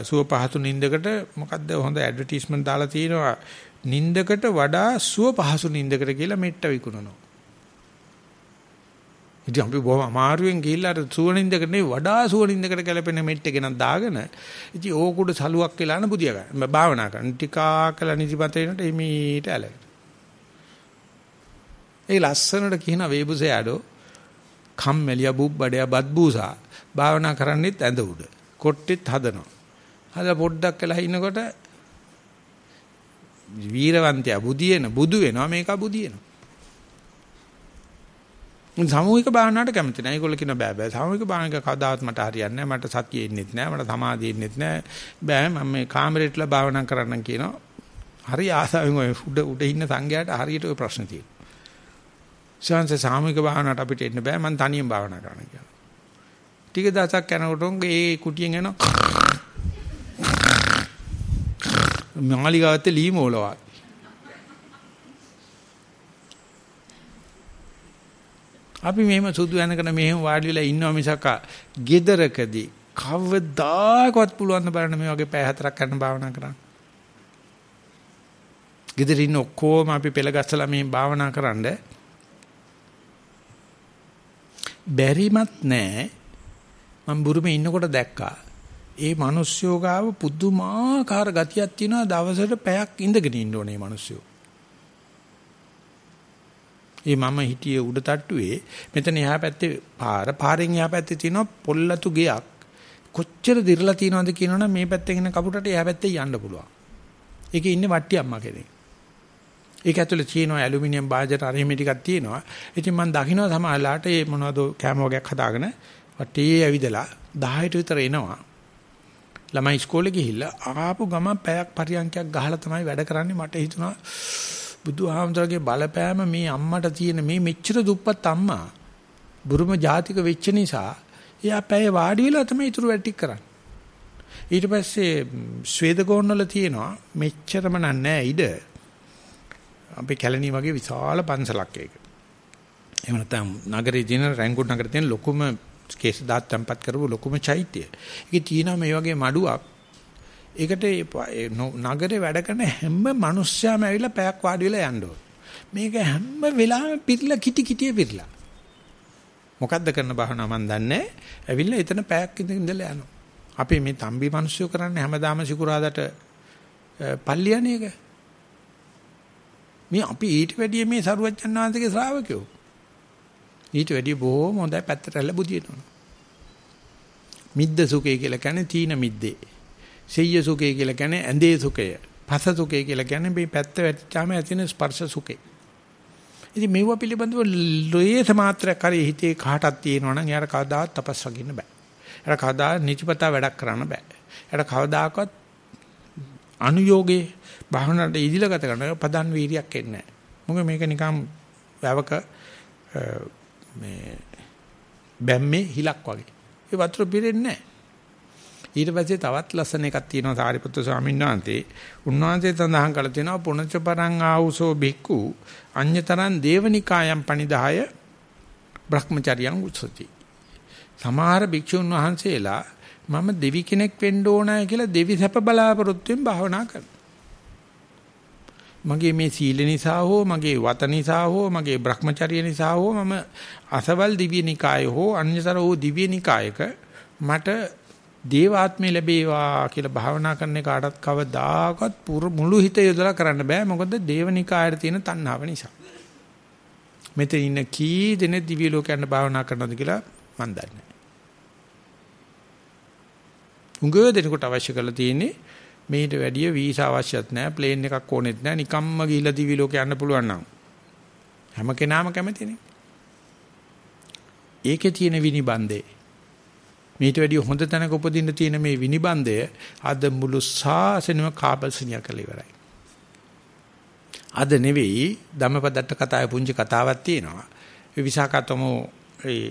සුව පහසු නින්දකට මොකද්ද හොඳ ඇඩ්වර්ටයිස්මන්ට් දාලා තියෙනවා නින්දකට වඩා සුව පහසු නින්දකට කියලා මෙට්ට විකුණනවා. ඉතින් අපි බොහොම අමාරුවෙන් ගිහිල්ලා අර සුවනින්දකට නෙවෙයි වඩා සුවනින්දකට ගැලපෙන මෙට් එක ගෙනත් දාගෙන ඉතින් ඕකුඩ සලුවක් වෙලා න බුදියා ගන්න. භාවනා කරන ටිකා කළා නිදිමත වෙනට එමීට ඇලෙන. ඒ ලස්සනට කියන වේබුසේ ආඩෝ කම්මැලියා බුබ්බඩයා බත්බූසා භාවනා කරන්නෙත් ඇඳ උඩ. කොට්ටෙත් හදනවා. හදලා පොඩ්ඩක් වෙලා ඉන්නකොට වීරවන්තයා බුදියන බුදු වෙනවා මේක බුදියනවා. සමූහික භාවනාවට කැමති නැහැ. ඒගොල්ලෝ කියන බෑ බෑ. සමූහික භාවනාවක කවදාවත් මට හරියන්නේ නැහැ. මට සතියෙ ඉන්නෙත් නැහැ. මට සමාධියෙ ඉන්නෙත් නැහැ. බෑ මම මේ කාමරේටලා භාවනා කරන්න කියනවා. හරි ආසාවෙන් ඔය උඩ උඩ ඉන්න සංඝයාට හරියට ඔය ප්‍රශ්න තියෙනවා. ශාන්ත සාමූහික භාවනාවට අපිට එන්න බෑ. මම තනියෙන් භාවනා කරන්න කියනවා. ටික දවසක් යනකොට ඒ කුටියෙන් එනවා. මාලිගාවත්තේ ලී මෝලවා. අපි මෙහෙම සුදු වෙනකන මෙහෙම වාඩි වෙලා ඉන්නවා මිසක් ගෙදරකදී කවදාකවත් පුළුවන් ද බලන්න මේ වගේ පැය හතරක් කරන්න භාවනා කරන්න. ගෙදර ඉන්න ඔක්කොම අපි පෙළ ගස්සලා මේ භාවනා කරන්න බැරිමත් නෑ මම බුරුමේ ඉන්නකොට දැක්කා ඒ මිනිස්සුયો ගාව පුදුමාකාර ගතියක් තියෙනවා දවසට පැයක් ඉඳගෙන ඉන්න ඕනේ මිනිස්සුયો. ඒ මම හිටියේ උඩ තට්ටුවේ මෙතන එහා පැත්තේ පාර පාරෙන් එහා පැත්තේ තියෙනවා පොල්ලතු ගෙයක්. කොච්චර දිරලා තියෙනවද කියනවනම් මේ පැත්තෙන් එන කපුටට එහා පැත්තේ යන්න පුළුවන්. ඒකේ ඉන්නේ වට්ටි අම්මා කෙනෙක්. ඒක ඇතුලේ තියෙනවා ඇලුමිනියම් බාජට අර එහෙම ටිකක් තියෙනවා. ඉතින් මම දකින්න සමහරලාට මේ මොනවද කැම වගේක් හදාගෙන වටේ ඇවිදලා 10ට විතර එනවා. ළමයි ඉස්කෝලේ ගිහිල්ලා ආපු ගමන් පැයක් පරියන්කයක් ගහලා තමයි වැඩ කරන්නේ මට හිතුණා බුදුහාමුදුරගේ බලපෑම මේ අම්මට තියෙන මේ මෙච්චර දුප්පත් අම්මා බුරුම ජාතික වෙච්ච නිසා එයා පැය වාඩි වෙලා තමයි ඊටු වැටික් කරන්නේ ඊට පස්සේ ස්වේදගෝණ වල තියෙනවා මෙච්චරම නෑ ඉඩ අපේ කැලණි වගේ විශාල පන්සලක් ඒක. එහෙම නැත්නම් නගරේ තියෙන රැංගුන් නගරේ තියෙන ලොකුම කේස් දාත් තැම්පත් කරපු ලොකුම චෛත්‍යය. ඒකේ තියෙනවා මේ වගේ මඩුවක්. ඒකට නගරේ වැඩ කරන හැම මිනිස්සයාම ඇවිල්ලා පැයක් වාඩි වෙලා යන්න ඕන. මේක හැම වෙලාවෙම පිරලා කිටි කිටියේ පිරලා. මොකද්ද කරන බහනා මන් දන්නේ. ඇවිල්ලා එතන පැයක් ඉඳලා යනවා. අපි මේ තම්බි මිනිස්සු කරන්නේ හැමදාම සිකුරාදට පල්ලියනේ එක. මේ අපි ඊට වැඩිය මේ සරුවච්චන් වහන්සේගේ ශ්‍රාවකයෝ. ඊට වැඩිය බොහොම හොඳයි පැත්තට ඇල්ල බුදියනවා. මිද්ද සුඛය කියලා කියන්නේ තීන මිද්දේ. සෙය්‍ය සුඛය කියලා කියන්නේ ඇඳේ සුඛය. පස සුඛය කියලා කියන්නේ මේ පැත්ත වැටිච්චාම ඇතින ස්පර්ශ සුඛය. ඉතින් මේව පිළිබඳව ලෝයේ මාත්‍රයක් හරි හිතේ කාටක් තියෙනවා නම් එයාට කවදාවත් තපස් වගින්න බෑ. එයාට කවදා නිතිපතා වැඩක් කරන්න බෑ. එයාට කවදාකවත් අනුയോഗේ භාවනාවට ඉදිලා ගත කරන පදන් වීරියක් එන්නේ නැහැ. මොකද මේක නිකම් වැවක මේ බැම්මේ හිලක් වගේ. ඒ වතුර පිරෙන්නේ නැහැ. ඊට පස්සේ තවත් ලස්සන එකක් තියෙනවා සාරිපුත්‍ර ස්වාමීන් වහන්සේ. උන්වහන්සේ සඳහන් කළ තියෙනවා පුණච පරං ආවුසෝ බික්කු අඤ්‍යතරං දේවනිකායම් පනිදාය බ්‍රහ්මචර්යං උත්සති. සමහර භික්ෂුන් වහන්සේලා මම දෙවි කෙනෙක් වෙන්න ඕනයි කියලා දෙවි සැප බලාපොරොත්තුෙන් භාවනා කරනවා. මගේ මේ සීල නිසා හෝ මගේ වත නිසා හෝ මගේ Brahmacharya නිසා හෝ මම අසවල් දිව්‍යනිකාය හෝ අන්‍යතර වූ දිව්‍යනිකායක මට දේවාත්මය ලැබේවා කියලා භාවනා කරන කාටත් කවදාකවත් මුළු හිත යොදලා කරන්න බෑ මොකද දේවනිකායට තියෙන තණ්හාව නිසා. මෙතන ඉන්න කී දෙනෙක් දිව්‍ය ලෝකයන් භාවනා කරනවද කියලා මන් දන්නේ නැහැ. උංගව දෙනකොට අවශ්‍ය කරලා තියෙන්නේ මේට වැඩිය වීසා අවශ්‍යත් නැහැ ප්ලේන් එකක් ඕනෙත් නැහැ නිකම්ම ගිහිල්ලා දිවි ලෝකේ යන්න පුළුවන් නම් හැම කෙනාම කැමතිනේ ඒකේ තියෙන විනිබන්දේ මේට වැඩිය හොඳ තැනක උපදින්න තියෙන මේ විනිබන්දය අද මුළු සාසනෙම කාබල්සනිය කළ ඉවරයි අද නෙවෙයි ධම්මපදට්ට කතාවේ පුංචි කතාවක් තියෙනවා ඒ විසාකතම ඒ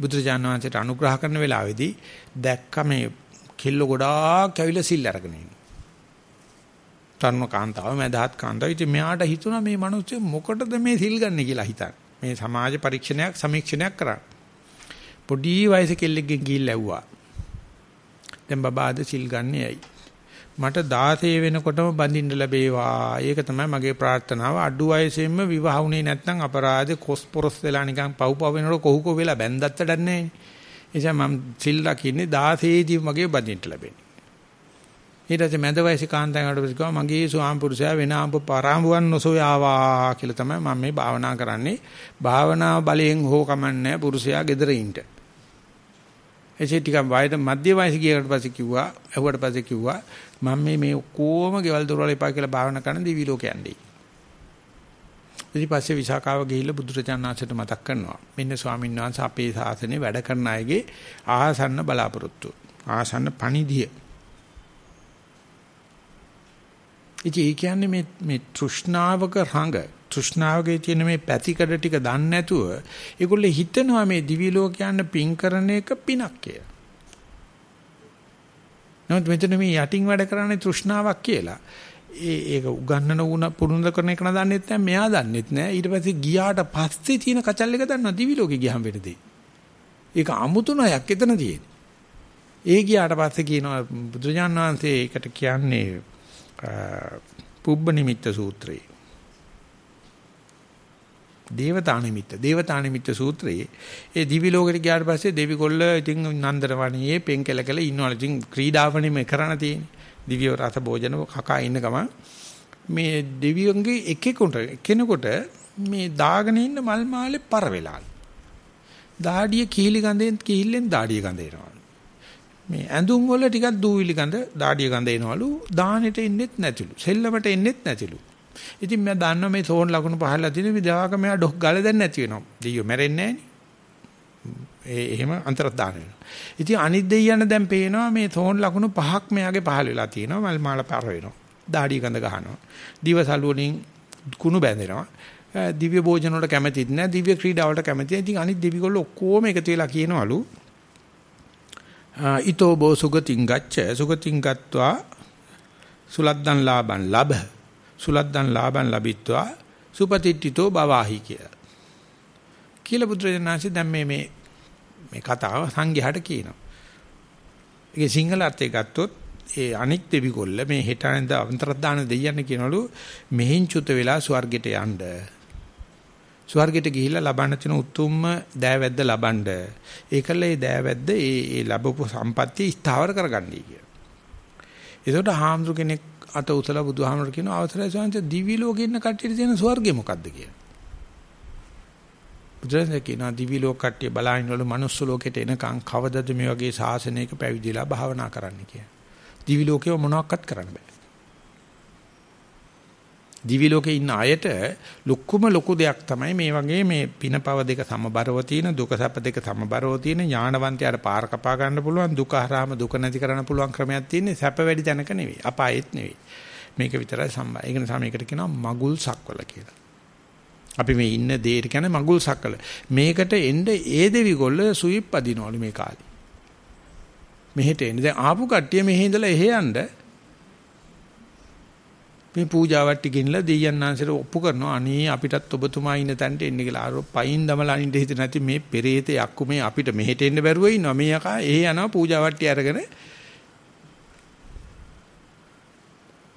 බුදුරජාණන් වහන්සේට අනුග්‍රහ කරන වෙලාවේදී දැක්ක මේ කෙල්ල ගොඩාක් ඇවිල්ලා සිල් අරගෙන ඉන්නේ තරුණ කාන්තාව මැදහත් කාන්තාව. ඉතින් මෙයාට හිතුණා මේ මිනිස්සු මොකටද මේ සිල් ගන්න කියලා හිතන්නේ. මේ සමාජ පරීක්ෂණයක් සමීක්ෂණයක් කරා. පොඩි වයසේ කෙල්ලෙක්ගෙන් ගිහිල්ලා ඇව්වා. දැන් බබා අද සිල් ගන්නේ ඇයි? මට 16 වෙනකොටම බඳින්න ලැබේවා. ඒක තමයි මගේ ප්‍රාර්ථනාව. අඩු වයසෙන්ම විවාහ වුණේ නැත්නම් අපරාධේ කොස්පොරස් වෙලා නිකන් පව් පව වෙනකොට කොහු කො වෙලා බැන්දත් වැඩක් නැහැ. ඒ නිසා මම සිල් රකින්නේ 16 දී මගේ බඳින්න ලැබෙන්නේ. ඊට පස්සේ මැද වයසේ කාන්තාවකට කිව්වා මගේ ස්වාම පුරුෂයා වෙන ආඹ පරාඹුවන් නොසොයාවා කියලා තමයි මම මේ භාවනා කරන්නේ. භාවනා බලයෙන් හෝ කමන්නේ පුරුෂයා gedere ඉන්න. එසේ ටිකක් වයද මධ්‍ය වයසේ ගියකට පස්සේ කිව්වා, ඇහුවට පස්සේ කිව්වා මම මේ මේ ඔක්කොම ගෙවල් දොරවල් එපා කියලා භාවනා කරන දිවි ලෝකේ යන්නේ. ඊට පස්සේ විසාකාව ගිහිල්ලා බුදුරජාණන්සේට මතක් කරනවා. මෙන්න ස්වාමීන් වහන්සේ අපේ ශාසනය වැඩ කරන අයගේ ආසන්න බලාපොරොත්තු. ආසන්න පණිදිය. ඉතින් ඒ කියන්නේ මේ මේ තෘෂ්ණාවක රඟ තෘෂ්ණාවගේ තියෙන මේ පැතිකඩ ටික දන්නේ නැතුව ඒගොල්ලෝ හිතනවා මේ දිවි ලෝකයන් පින් කරන එක පිනක් කියලා. නමුත් මෙතන මේ යටින් වැඩ කරන්නේ තෘෂ්ණාවක් කියලා. ඒ ඒක උගන්නන උන පුරුදු කරන එක නදන්නෙත් නැහැ මෙයා දන්නෙත් නැහැ ඊට පස්සේ ගියාට පස්සේ තියෙන කචල් එක දන්නවා දිවි ලෝකෙ ගියහම වෙන දේ. ඒක අමුතු නයක් එතන තියෙන්නේ. ඒ ගියාට පස්සේ කියනවා බුදුජාන් වහන්සේ ඒකට කියන්නේ පුබ්බ නිමිත්ත සූත්‍රයේ. දේවතා නිමිත්ත දේවතා නිමිත්ත සූත්‍රයේ ඒ දිවි ලෝකෙට ගියාට පස්සේ දෙවිගොල්ල ඉතින් නන්දරවණියේ පෙන් කෙල කෙල ඉන්නවලු ඉතින් ක්‍රීඩාවනේ මේ කරණ තියෙන්නේ. දිව්‍ය රස භෝජන කකා ඉන්න ගමන් මේ දෙවියන්ගේ එකෙකුට කෙනෙකුට මේ දාගෙන ඉන්න මල් මාලේ පර වෙලා දාඩිය කිහිලි ගඳෙන් කිහිල්ලෙන් දාඩිය ගඳ එනවා මේ ඇඳුම් වල ටිකක් දූවිලි ගඳ දාඩිය ගඳ එනවලු. දානෙට එන්නෙත් නැතිලු. සෙල්ලමට එන්නෙත් නැතිලු. ඉතින් මම දන්නවා මේ තෝන් ලකුණු පහළලා තියෙන විදාක මෙයා ඩොක් ගල දැන් නැති වෙනවා. දෙයියෝ මැරෙන්නේ ඒ එහෙම අන්තරදාන වෙනවා. ඉතින් අනිත් දෙයියන් දැන් පේනවා මේ තෝන් ලකුණු පහක් මෙයාගේ පහළ වෙලා තියෙනවා. මල් මාල පාර වෙනවා. දාඩිය ගඳ ගහනවා. දිවසලු වලින් කුණු බැඳෙනවා. දිව්‍ය භෝජන වලට කැමතිත් නැහැ. දිව්‍ය ක්‍රීඩා වලට කැමතියි ඉතින් අනිත් දෙවිගොල්ලෝ ඔක්කොම එකතු වෙලා කියනවලු. ඊතෝ බෝ සුගතින් ගච්ඡ. සුගතින් ගත්වා සුලද්දන් ලාභං. ලබ සුලද්දන් ලාභං ලැබිත්වා සුපතිට්ඨිතෝ බවාහි කියලා. කියලා බුදුරජාණන්සේ දැන් මේ මේ මේ කතාව සංඝයාට කියනවා. ඒකේ සිංහල අර්ථය ගත්තොත් ඒ අනික් දෙවිගොල්ල මේ හෙටානද අන්තරදාන දෙයයන් කියනවලු මෙහින් චුත වෙලා ස්වර්ගයට යන්න. ස්වර්ගයට ගිහිල්ලා ලබන්න තියෙන උතුම්ම දෑවැද්ද ලබන්න. ඒකල ඒ දෑවැද්ද ඒ ඒ ලැබපු සම්පත්තිය ස්ථාවර කරගන්නයි කිය. ඒකට හාමුදුර කෙනෙක් අත උසලා බුදුහාමර කියන අවසරයි ස්වාමීන් දිවි ලෝකේ ඉන්න කට්ටියට තියෙන ස්වර්ගය මොකද්ද කියලා. බුදුරජාණන් කියනවා දිවි ලෝක කට්ටිය බලාගෙන වල මනුස්ස ලෝකෙට එනකන් කවදද මේ වගේ ශාසනයක පැවිදිලා භාවනා කරන්න කියලා. දිවි ලෝකේ මොනවත් කරන්න බෑ. දිවි ලෝකේ ඉන්න අයට ලොකුම ලොකු දෙයක් තමයි මේ වගේ මේ පිනපව දෙක සමබරව තියෙන දුක සැප දෙක සමබරව තියෙන ඥානවන්තයාට පාර කපා ගන්න පුළුවන් දුක හරහාම දුක නැති කරන්න පුළුවන් ක්‍රමයක් තියෙන්නේ සැප වැඩි තැනක නෙවෙයි අපායෙත් නෙවෙයි මේක විතරයි සම්බන්ධ. ඒක නිසා මේකට කියනවා මගුල් සක්වල කියලා. අපි මේ ඉන්න දෙයට කියන්නේ මගුල් සක්වල. මේකට එන්න ඒ දෙවිගොල්ල සුයිප් අදිනවලු මේ කාලේ. මෙහෙට එන්නේ දැන් ආපු කට්ටිය මෙහෙ ඉඳලා එහෙ යන්න මේ පූජාවට්ටි ගෙනලා දෙයයන් ආන්සර ඔප්පු කරනවා. අනේ අපිටත් ඔබතුමා ඉන්න තැනට එන්න කියලා. අර පයින් දමලා අනින්න හිත නැති මේ පෙරේතේ යක්කු මේ අපිට මෙහෙට එන්න බැරුව ඉන්නවා. මේ යකා එහෙ යනවා පූජාවට්ටි අරගෙන.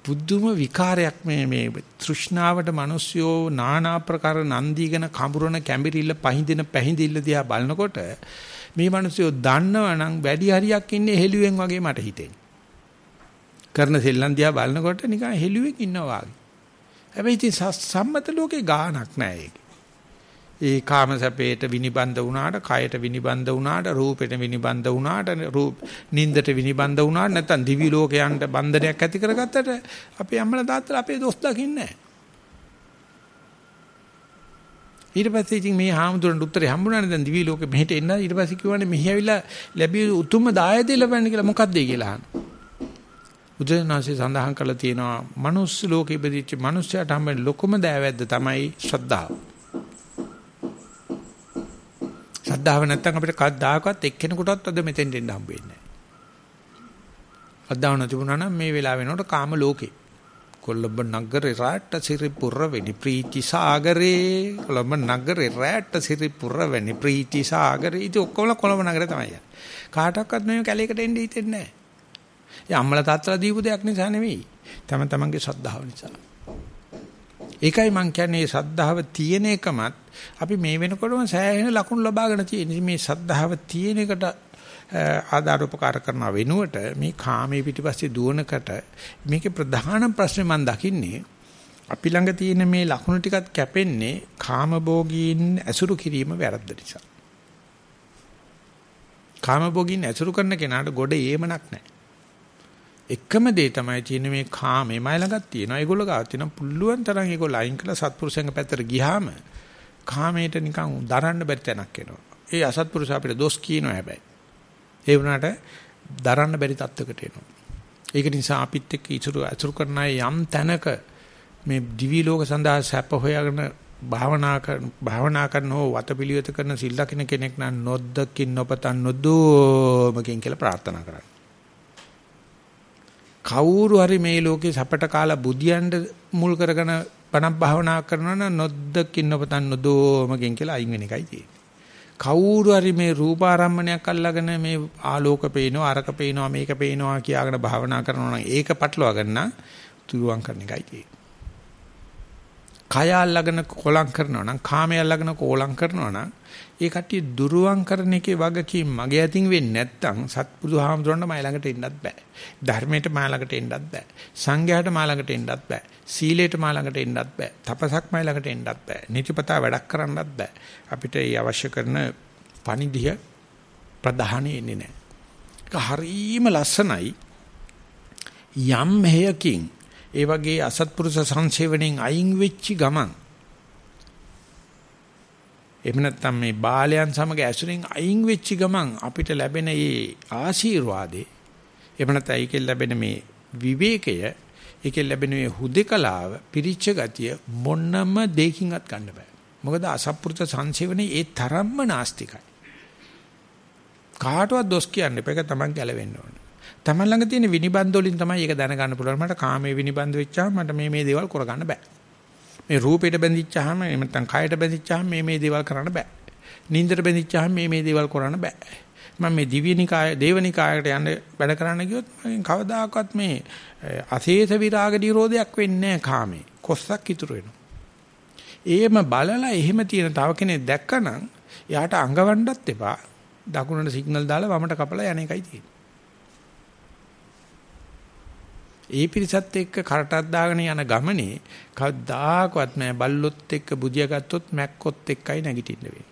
බුද්ධම විකාරයක් මේ මේ තෘෂ්ණාවට මිනිස්යෝ নানা ප්‍රකාර නන්දීගෙන කඹරන කැඹිරිල්ල පහඳින පැහිඳිල්ල දිහා බලනකොට මේ මිනිස්යෝ දන්නවනම් වැඩි හරියක් ඉන්නේ හෙළුවෙන් වගේ මට හිතෙන්නේ කරන සෙල්ලම් දිහා බලනකොට නිකන් හෙළුවෙක් ඉන්නවා වගේ. හැබැයි ඉතින් සම්මත ලෝකේ ගාණක් නැහැ ඒක. ඒ කාම සැපේට විනිබන්ධ වුණාට, කයට විනිබන්ධ වුණාට, රූපෙට විනිබන්ධ වුණාට, රූප නින්දට විනිබන්ධ වුණාට නැත්නම් දිවි ලෝකයන්ට බන්ධනයක් ඇති කරගත්තට අපේ අම්මලා තාත්තලා අපේ දොස් දකින්නේ නැහැ. ඊට පස්සේ ඉතින් මේ හාමුදුරන්ට උත්තරේ හම්බුණානේ දැන් දිවි ලෝකෙ මෙහෙට එන්න ඊට පස්සේ කිව්වනේ මෙහි ඇවිල්ලා ලැබිය උතුම්ම දායදේ ලබන්න කියලා මොකක්ද ඒ කියලා අහනවා. බුදුරජාණන්සේ සඳහන් කළා තියෙනවා මනුස්ස ලෝකෙ ඉපදිච්ච මනුස්සයාට හම්බෙන ලොකුම දෑවැද්ද තමයි ශ්‍රද්ධාව. ශ්‍රද්ධාව නැත්නම් අපිට කවදාකවත් එක්කෙනෙකුටවත් අද මෙතෙන් දෙන්න හම්බ වෙන්නේ නැහැ. ශ්‍රද්ධාව නැතිුණා නම් මේ වෙලාව වෙනකොට කාම ලෝකේ. කොළඹ නගරේ රාට සිරිපුර වෙනි ප්‍රීති සාගරේ කොළඹ නගරේ රාට සිරිපුර වෙනි ප්‍රීති සාගරේ ඉතින් ඔක්කොම කොළඹ නගරේ තමයි. කාටවත් මේ කැලේකට එන්න හිතෙන්නේ නැහැ. ඒ අම්මලා තාත්තලා දීපු දෙයක් නිසා නෙවෙයි. තම තමන්ගේ ශ්‍රද්ධාව නිසා. ඒකයි මම කියන්නේ මේ ශ්‍රද්ධාව තියෙන එකමත් අපි මේ වෙනකොටම සෑහෙන ලකුණු ලබාගෙන තියෙන මේ ශ්‍රද්ධාව තියෙන එකට ආදාර උපකාර කරන වෙනුවට මේ කාමයේ පිටිපස්සේ දුවනකට මේකේ ප්‍රධාන ප්‍රශ්නේ මම දකින්නේ අපි ළඟ තියෙන මේ ලකුණු ටිකත් කැපෙන්නේ කාමභෝගීන් ඇසුරු කිරීම වැරද්ද නිසා. කාමභෝගීන් ඇසුරු කරන කෙනාට ගොඩ ඒමනක් නැහැ. එකම දේ තමයි තියෙන්නේ මේ කාමේ මයි ළඟක් තියෙනවා. ඒගොල්ලෝ ගාව තියෙනවා. පුළුවන් තරම් ඒගොල්ලෝ අයින් කළා සත්පුරුෂයන්ග පැත්තට ගියාම කාමයට නිකන් දරන්න බැරි තැනක් එනවා. ඒ අසත්පුරුෂ අපිට දොස් කියනවා හැබැයි. ඒ වුණාට දරන්න බැරි තත්වයකට එනවා. ඒක නිසා අපිත් එක්ක ඉතුරු අතුරු කරන යම් තැනක මේ දිවි ලෝක සඳහා සැප හොයාගෙන භාවනා කරන භාවනා කරන හෝ වතපිලියත කරන සිල් දකින්න කෙනෙක් නම් නොද්දකින් නොපතන් නොදෝමකින් කියලා ප්‍රාර්ථනා කරන්න. කවුරු හරි මේ ලෝකේ සපට කාලා බුදියන්ඩ මුල් කරගෙන බණක් භාවනා කරනවා නම් නොද්දකින් නොපතන් නොදෝමකින් කියලා අයින් වෙන එකයි තියෙන්නේ. කවුරු හරි මේ රූපාරම්මණයක් අල්ලගෙන මේ ආලෝක පේනවා අරක පේනවා මේක පේනවා කියාගෙන භාවනා කරනවා නම් ඒක පටලවා ගන්න තුරුවන් කරන එකයි තියෙන්නේ. කය අල්ලගෙන කොලම් කරනවා නම් කාමය අල්ලගෙන කොලම් කරනවා නම් ඒ කට්ටිය දුරුවන් කරන එකේ වගකීම් මගේ අතින් වෙන්නේ නැත්තම් සත්පුදුහාමුදුරන්ට මයි ළඟට එන්නත් බෑ. ධර්මයට මා ළඟට එන්නත් බෑ. සංඝයාට මා ළඟට එන්නත් බෑ. සීලයට මා ළඟට එන්නත් බෑ. තපසක් මයි ළඟට එන්නත් බෑ. නිතිපතා වැඩක් කරන්නත් බෑ. අපිට ඒ අවශ්‍ය කරන පණිදිය ප්‍රධානී එන්නේ නැහැ. ඒක හරීම ලස්සනයි. යම් හේයකින් ඒ වගේ අසත්පුරුෂ සංසේවණෙන් අයින් වෙච්ච ගමන් එහෙම නැත්නම් මේ බාලයන් සමග ඇසුරින් අයින් වෙච්ච ගමන් අපිට ලැබෙන මේ ආශිර්වාදේ එහෙම නැත්නම් ඒකෙන් ලැබෙන මේ විවේකය ඒකෙන් ලැබෙන මේ හුදකලාව පිරිච්ච ගතිය මොන්නම දෙයකින්වත් ගන්න බෑ. මොකද අසත්පුරුෂ සංසේවනේ ඒ තරම්ම නාස්තිකයි. කාටවත් දොස් කියන්න එපා. ඒක Taman ගැලවෙන්න ඕනේ. Taman ළඟ තියෙන විනිබන්ධ වලින් තමයි ඒක දැනගන්න පුළුවන්. මට කාමයේ විනිබන්ධ වෙච්චාම මට මේ මේ දේවල් කරගන්න බෑ. මේ රූපයට බැඳිච්චාම එහෙම නැත්නම් කයට බැඳිච්චාම මේ මේ දේවල් කරන්න බෑ. නින්දට බැඳිච්චාම මේ මේ දේවල් කරන්න බෑ. මම මේ දිව්‍යනිකාය දේවනිකායකට යන්න වැඩ කරන්න ගියොත් මගෙන් කවදාකවත් මේ අශේෂ විරාග නිරෝධයක් වෙන්නේ නැහැ කාමේ. කොස්සක් ඉතුරු වෙනවා. එහෙම බලලා එහෙම තියෙන තව කෙනෙක් දැක්කනම් එයාට අඟවන්නත් එපා. දකුණට සිග්නල් දාලා වමට කපලා යන එකයි තියෙන්නේ. ඒ පිරිසත් එක්ක කරටක් දාගෙන යන ගමනේ කවදාකවත් මම බල්ලොත් එක්ක බුදියා ගත්තොත් මැක්කොත් එක්කයි නැගිටින්න වෙන්නේ.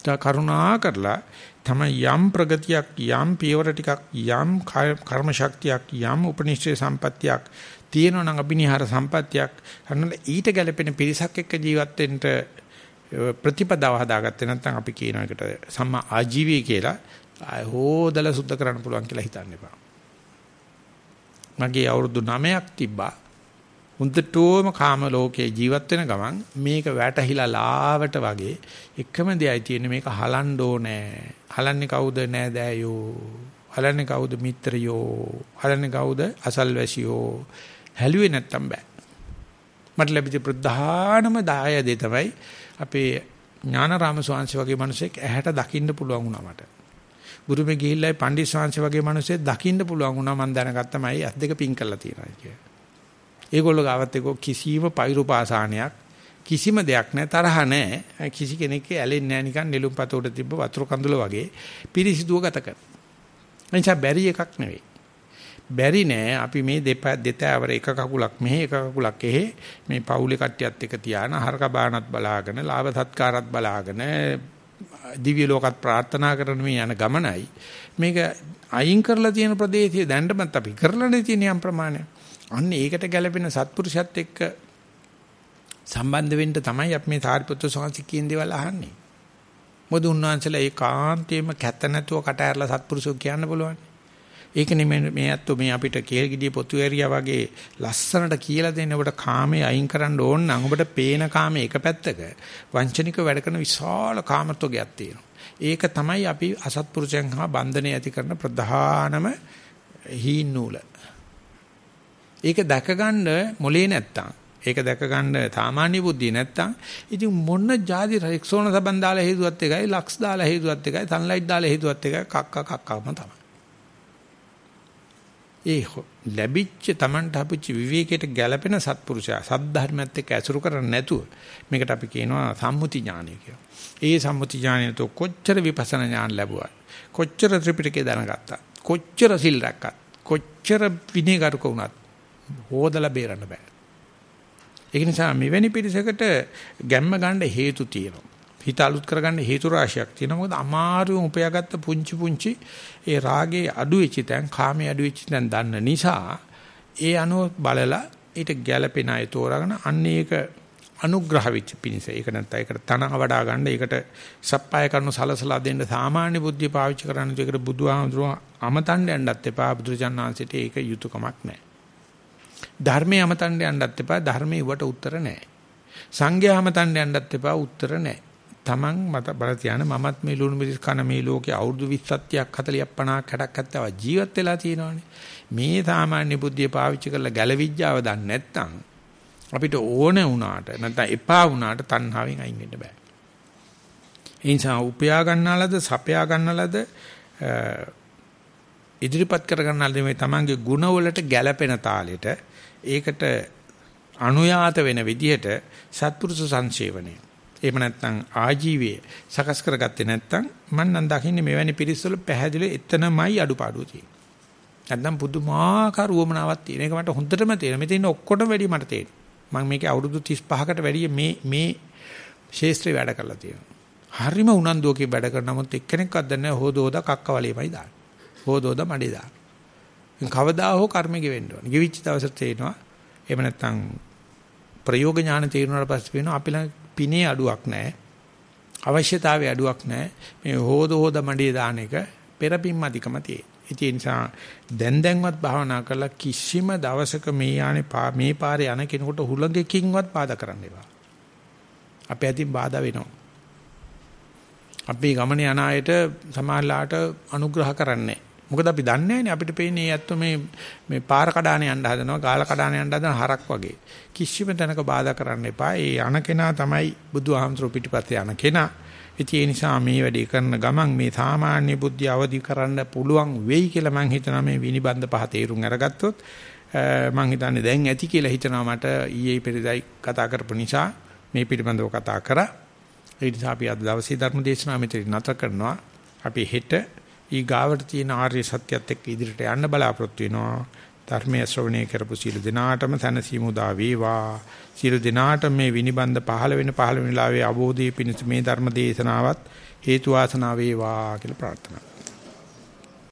තා කරුණා කරලා තම යම් ප්‍රගතියක් යම් පියවර ටිකක් යම් කර්ම ශක්තියක් යම් උපනිෂ්ඨේ සම්පත්තියක් තියෙනවා නම් අභිනිහාර සම්පත්තියක් අන්නල ඊට ගැලපෙන පිරිසක් එක්ක ජීවත් වෙන්න ප්‍රතිපදාව හදාගත්තේ නැත්නම් අපි කියන එකට සම්මා ආජීවී කියලා හොදලා සුද්ධ කරන්න පුළුවන් කියලා හිතන්න එපා. මගේ අවුරුදු 9ක් තිබ්බා. හුඳටෝම කාම ලෝකේ ජීවත් වෙන ගමන් මේක වැටහිලා ලාවට වගේ එකම දෙයයි තියෙන්නේ මේක හලන්න ඕනේ. හලන්නේ කවුද නෑදෑයෝ? හලන්නේ කවුද මිත්‍රයෝ? හලන්නේ කවුද අසල්වැසියෝ? හැලුවේ නැත්තම් බෑ. මට ලැබිච්ච ප්‍රධානම දායදේ තමයි අපේ ඥානාරාම ස්වාමීන් වගේ මිනිසෙක් ඇහැට දකින්න පුළුවන් වුණා මට. බුරුමේ ගිහිල්ලා පණ්ඩිත ශාංශ වගේ මිනිස්සෙක් දකින්න පුළුවන් වුණා මම දැනගත්තමයි අත් දෙක පින් කරලා තියෙනවා කියලා. ඒගොල්ලෝ ගාවත් එක කිසිම පෛරුපාසානයක් කිසිම දෙයක් නැහැ තරහ නැහැ කිසි කෙනෙක් ඇලෙන්නේ නැහැ නිකන් නෙළුම්පත උඩ තිබ්බ වතුර කඳුල වගේ පිරිසිදුව ගත කර. එනිසා බැරි එකක් නෙවෙයි. බැරි නෑ අපි මේ දෙපා දෙතෑවර එක කකුලක් මෙහෙ එක කකුලක් එහෙ මේ පවුලේ කට්ටියත් එක තියාන හරක බානත් බලාගෙන ලාභ සත්කාරත් බලාගෙන දිව්‍ය ලෝකත් ප්‍රාර්ථනා කරන මේ යන ගමනයි මේක අයින් කරලා තියෙන ප්‍රදේශයේ දැන්නමත් අපි කරලානේ තියෙන යම් ප්‍රමාණය. අන්න ඒකට ගැලපෙන සත්පුරුෂයත් එක්ක සම්බන්ධ වෙන්න තමයි අපි මේ සාරිපුත්‍ර ස්වාමීන් කියන දේවල් අහන්නේ. මොකද උන්වහන්සේලා ඒකාන්තයෙන්ම කැත නැතුව කට ඇරලා සත්පුරුෂෝ කියන්න පුළුවන්. ඒක නෙමෙයි මේ අත්තු මේ අපිට කේල්ගිඩිය පොතු ඇරියා වගේ ලස්සනට කියලා දෙන්න ඔබට කාමයේ අයින් කරන්න ඕන නම් ඔබට පේන කාමයේ එක පැත්තක වංචනික වැඩ කරන විශාල කාමත්වයක් තියෙනවා. ඒක තමයි අපි අසත්පුරුෂයන් හා බන්ධනය ඇති කරන ප්‍රධානම හීන් නූල. ඒක දැකගන්න මොලේ නැත්තම් ඒක දැකගන්න සාමාන්‍ය බුද්ධිය නැත්තම් ඉතින් මොන જાති රෙක්සෝන සබන් දාලා හේතුවත් එකයි ලක්ස් දාලා හේතුවත් එකයි සන්ලයිට් දාලා හේතුවත් එකයි කක්ක කක්කම තමයි. ඒ ලැබිච්ච Tamanට අපිච්ච විවේකයට ගැළපෙන සත්පුරුෂයා සද්ධර්මයත් එක්ක ඇසුරු කරන්නේ නැතුව මේකට අපි කියනවා සම්මුති ඥානය කියලා. ඒ සම්මුති ඥානයට කොච්චර විපස්සනා ඥාන ලැබුවා කොච්චර ත්‍රිපිටකය දැනගත්තා කොච්චර සිල් රැක්කත් කොච්චර විනයගරුක වුණත් හොදලා බේරන්න බෑ. ඒ නිසා මෙවැනි පිරිසකට ගැම්ම ගන්න හේතු තියෙනවා. හිත අලුත් කරගන්න හේතු රාශියක් තියෙනවා. මොකද අමාරුවෙන් උපයාගත්ත පුංචි පුංචි ඒ රාගේ අඩු වෙච්ච තැන්, කාමයේ අඩු වෙච්ච තැන් දන්න නිසා ඒ අනුව බලලා ඊට ගැළපෙන අය තෝරාගෙන අන්න ඒක අනුග්‍රහ වෙච්ච පිණිස. ඒක නැත්නම් ඒකට තන වඩා ගන්න, ඒකට සප්පාය කරනු සලසලා දෙන්න සාමාන්‍ය බුද්ධිය පාවිච්චි කරන්න ඒකට බුදුහාමුදුරුවෝ අමතන්න යන්නත් එපා. බුදුරජාණන්සේට ඒක යුතුයකමක් නැහැ. ධර්මයේ අමතන්න යන්නත් එපා. ධර්මයේ වට උත්තර නැහැ. සංඝයා අමතන්න යන්නත් එපා. උත්තර නැහැ. Taman මත බල තියාන මමත් මේ ලුණු මිරිස් කන මේ ලෝකේ අවුරුදු 20ක් 40ක් 50ක් 60ක් 70ක් ජීවත් වෙලා තියෙනවානේ. මේ සාමාන්‍ය බුද්ධිය පාවිච්චි කරලා ගැලවිඥාව දන්නේ නැත්නම් අපිට ඕන වුණාට නැත්නම් එපා වුණාට තණ්හාවෙන් අයින් වෙන්න බෑ. ඒ නිසා උපයා ගන්නාලද සපයා ගන්නාලද ඉදිරිපත් කර ගන්නාලද මේ තමන්ගේ ಗುಣ වලට ගැළපෙන තාලෙට ඒකට අනුයාත වෙන විදිහට සත්පුරුෂ සංසේවනය. එහෙම නැත්නම් ආජීවයේ සකස් කරගත්තේ නැත්නම් මම නම් දකින්නේ මෙවැනි පිරිස්වල පැහැදිලි එතනමයි අඩුපාඩුව තියෙන්නේ. නැත්නම් පුදුමාකාර උවමනාවක් තියෙන. ඒක මට හොඳටම තේරෙනවා. මෙතන ඔක්කොටම වැඩි මට තේරෙනවා. මම මේකේ අවුරුදු 35කට වැඩි මේ මේ ශේෂ්ත්‍රේ වැඩ කරලා තියෙනවා. හරිම උනන්දුවකින් වැඩ කරන නමුත් එක්කෙනෙක්වත් දන්නේ නැහැ හොදෝද කක්කවලේමයි දාන්නේ. හොදෝද මඩේ දාන්නේ. කවදා හෝ කර්මෙ ගෙවෙන්න ඕනේ. ගෙවිච්ච දවසට තේනවා. එහෙම නැත්නම් ප්‍රයෝග ඥාන තේරුණාට පස්සේ වෙනවා අපි ළඟ පිනේ අඩුවක් නැහැ. අවශ්‍යතාවයේ අඩුවක් නැහැ. මේ හොද හොද මඩේ දාන එක පෙරපින් මතිකම තියෙන. ඒ නිසා දැන් දැන්වත් භාවනා කරලා කිසිම දවසක මේ යانے මේ පාරේ යන කෙනෙකුට හුළඟකින්වත් බාධා කරන්න එපා. අපේ අතින් බාධා වෙනවා. අපි ගමනේ යන අයට සමාජලාට අනුග්‍රහ කරන්නේ මොකද අපි දන්නේ නැහැ අපිට පේන්නේ ඇත්ත මේ මේ පාර කඩාන යන්න හදනවා ගාල කඩාන යන්න හදන හරක් වගේ. කිසිම තැනක බාධා කරන්න එපා. ඒ යන කෙනා තමයි බුදුහාමතුරු පිටිපස්සේ යන කෙනා. ඉතින් ඒ නිසා මේ වැඩේ කරන ගමන් මේ සාමාන්‍ය බුද්ධිය අවදි කරන්න පුළුවන් වෙයි කියලා මම හිතනවා මේ විනිබන්ධ පහ තේරුම් අරගත්තොත්. මම හිතන්නේ දැන් ඇති කියලා හිතනවා මට ඊයේ පෙරේදායි කතා කරපු නිසා මේ පිළිබඳව කතා කරා. ඒ නිසා අපි අද දවසේ ධර්ම දේශනාව මෙතන නතර කරනවා. අපි හෙට ඊ ගාවට තියෙන ආර්ය සත්‍යයත් එක්ක ඉදිරියට යන්න බලාපොරොත්තු වෙනවා. ධර්මයේ ශ්‍රවණය කරපු සීල දිනාටම සැනසීම උදා වේවා. සීල දිනාට මේ විනිබන්ධ පහළ වෙන පහළ වෙන ලාවේ අවබෝධයේ පිණිස මේ ධර්ම දේශනාවත් හේතු වාසනා වේවා කියලා ප්‍රාර්ථනා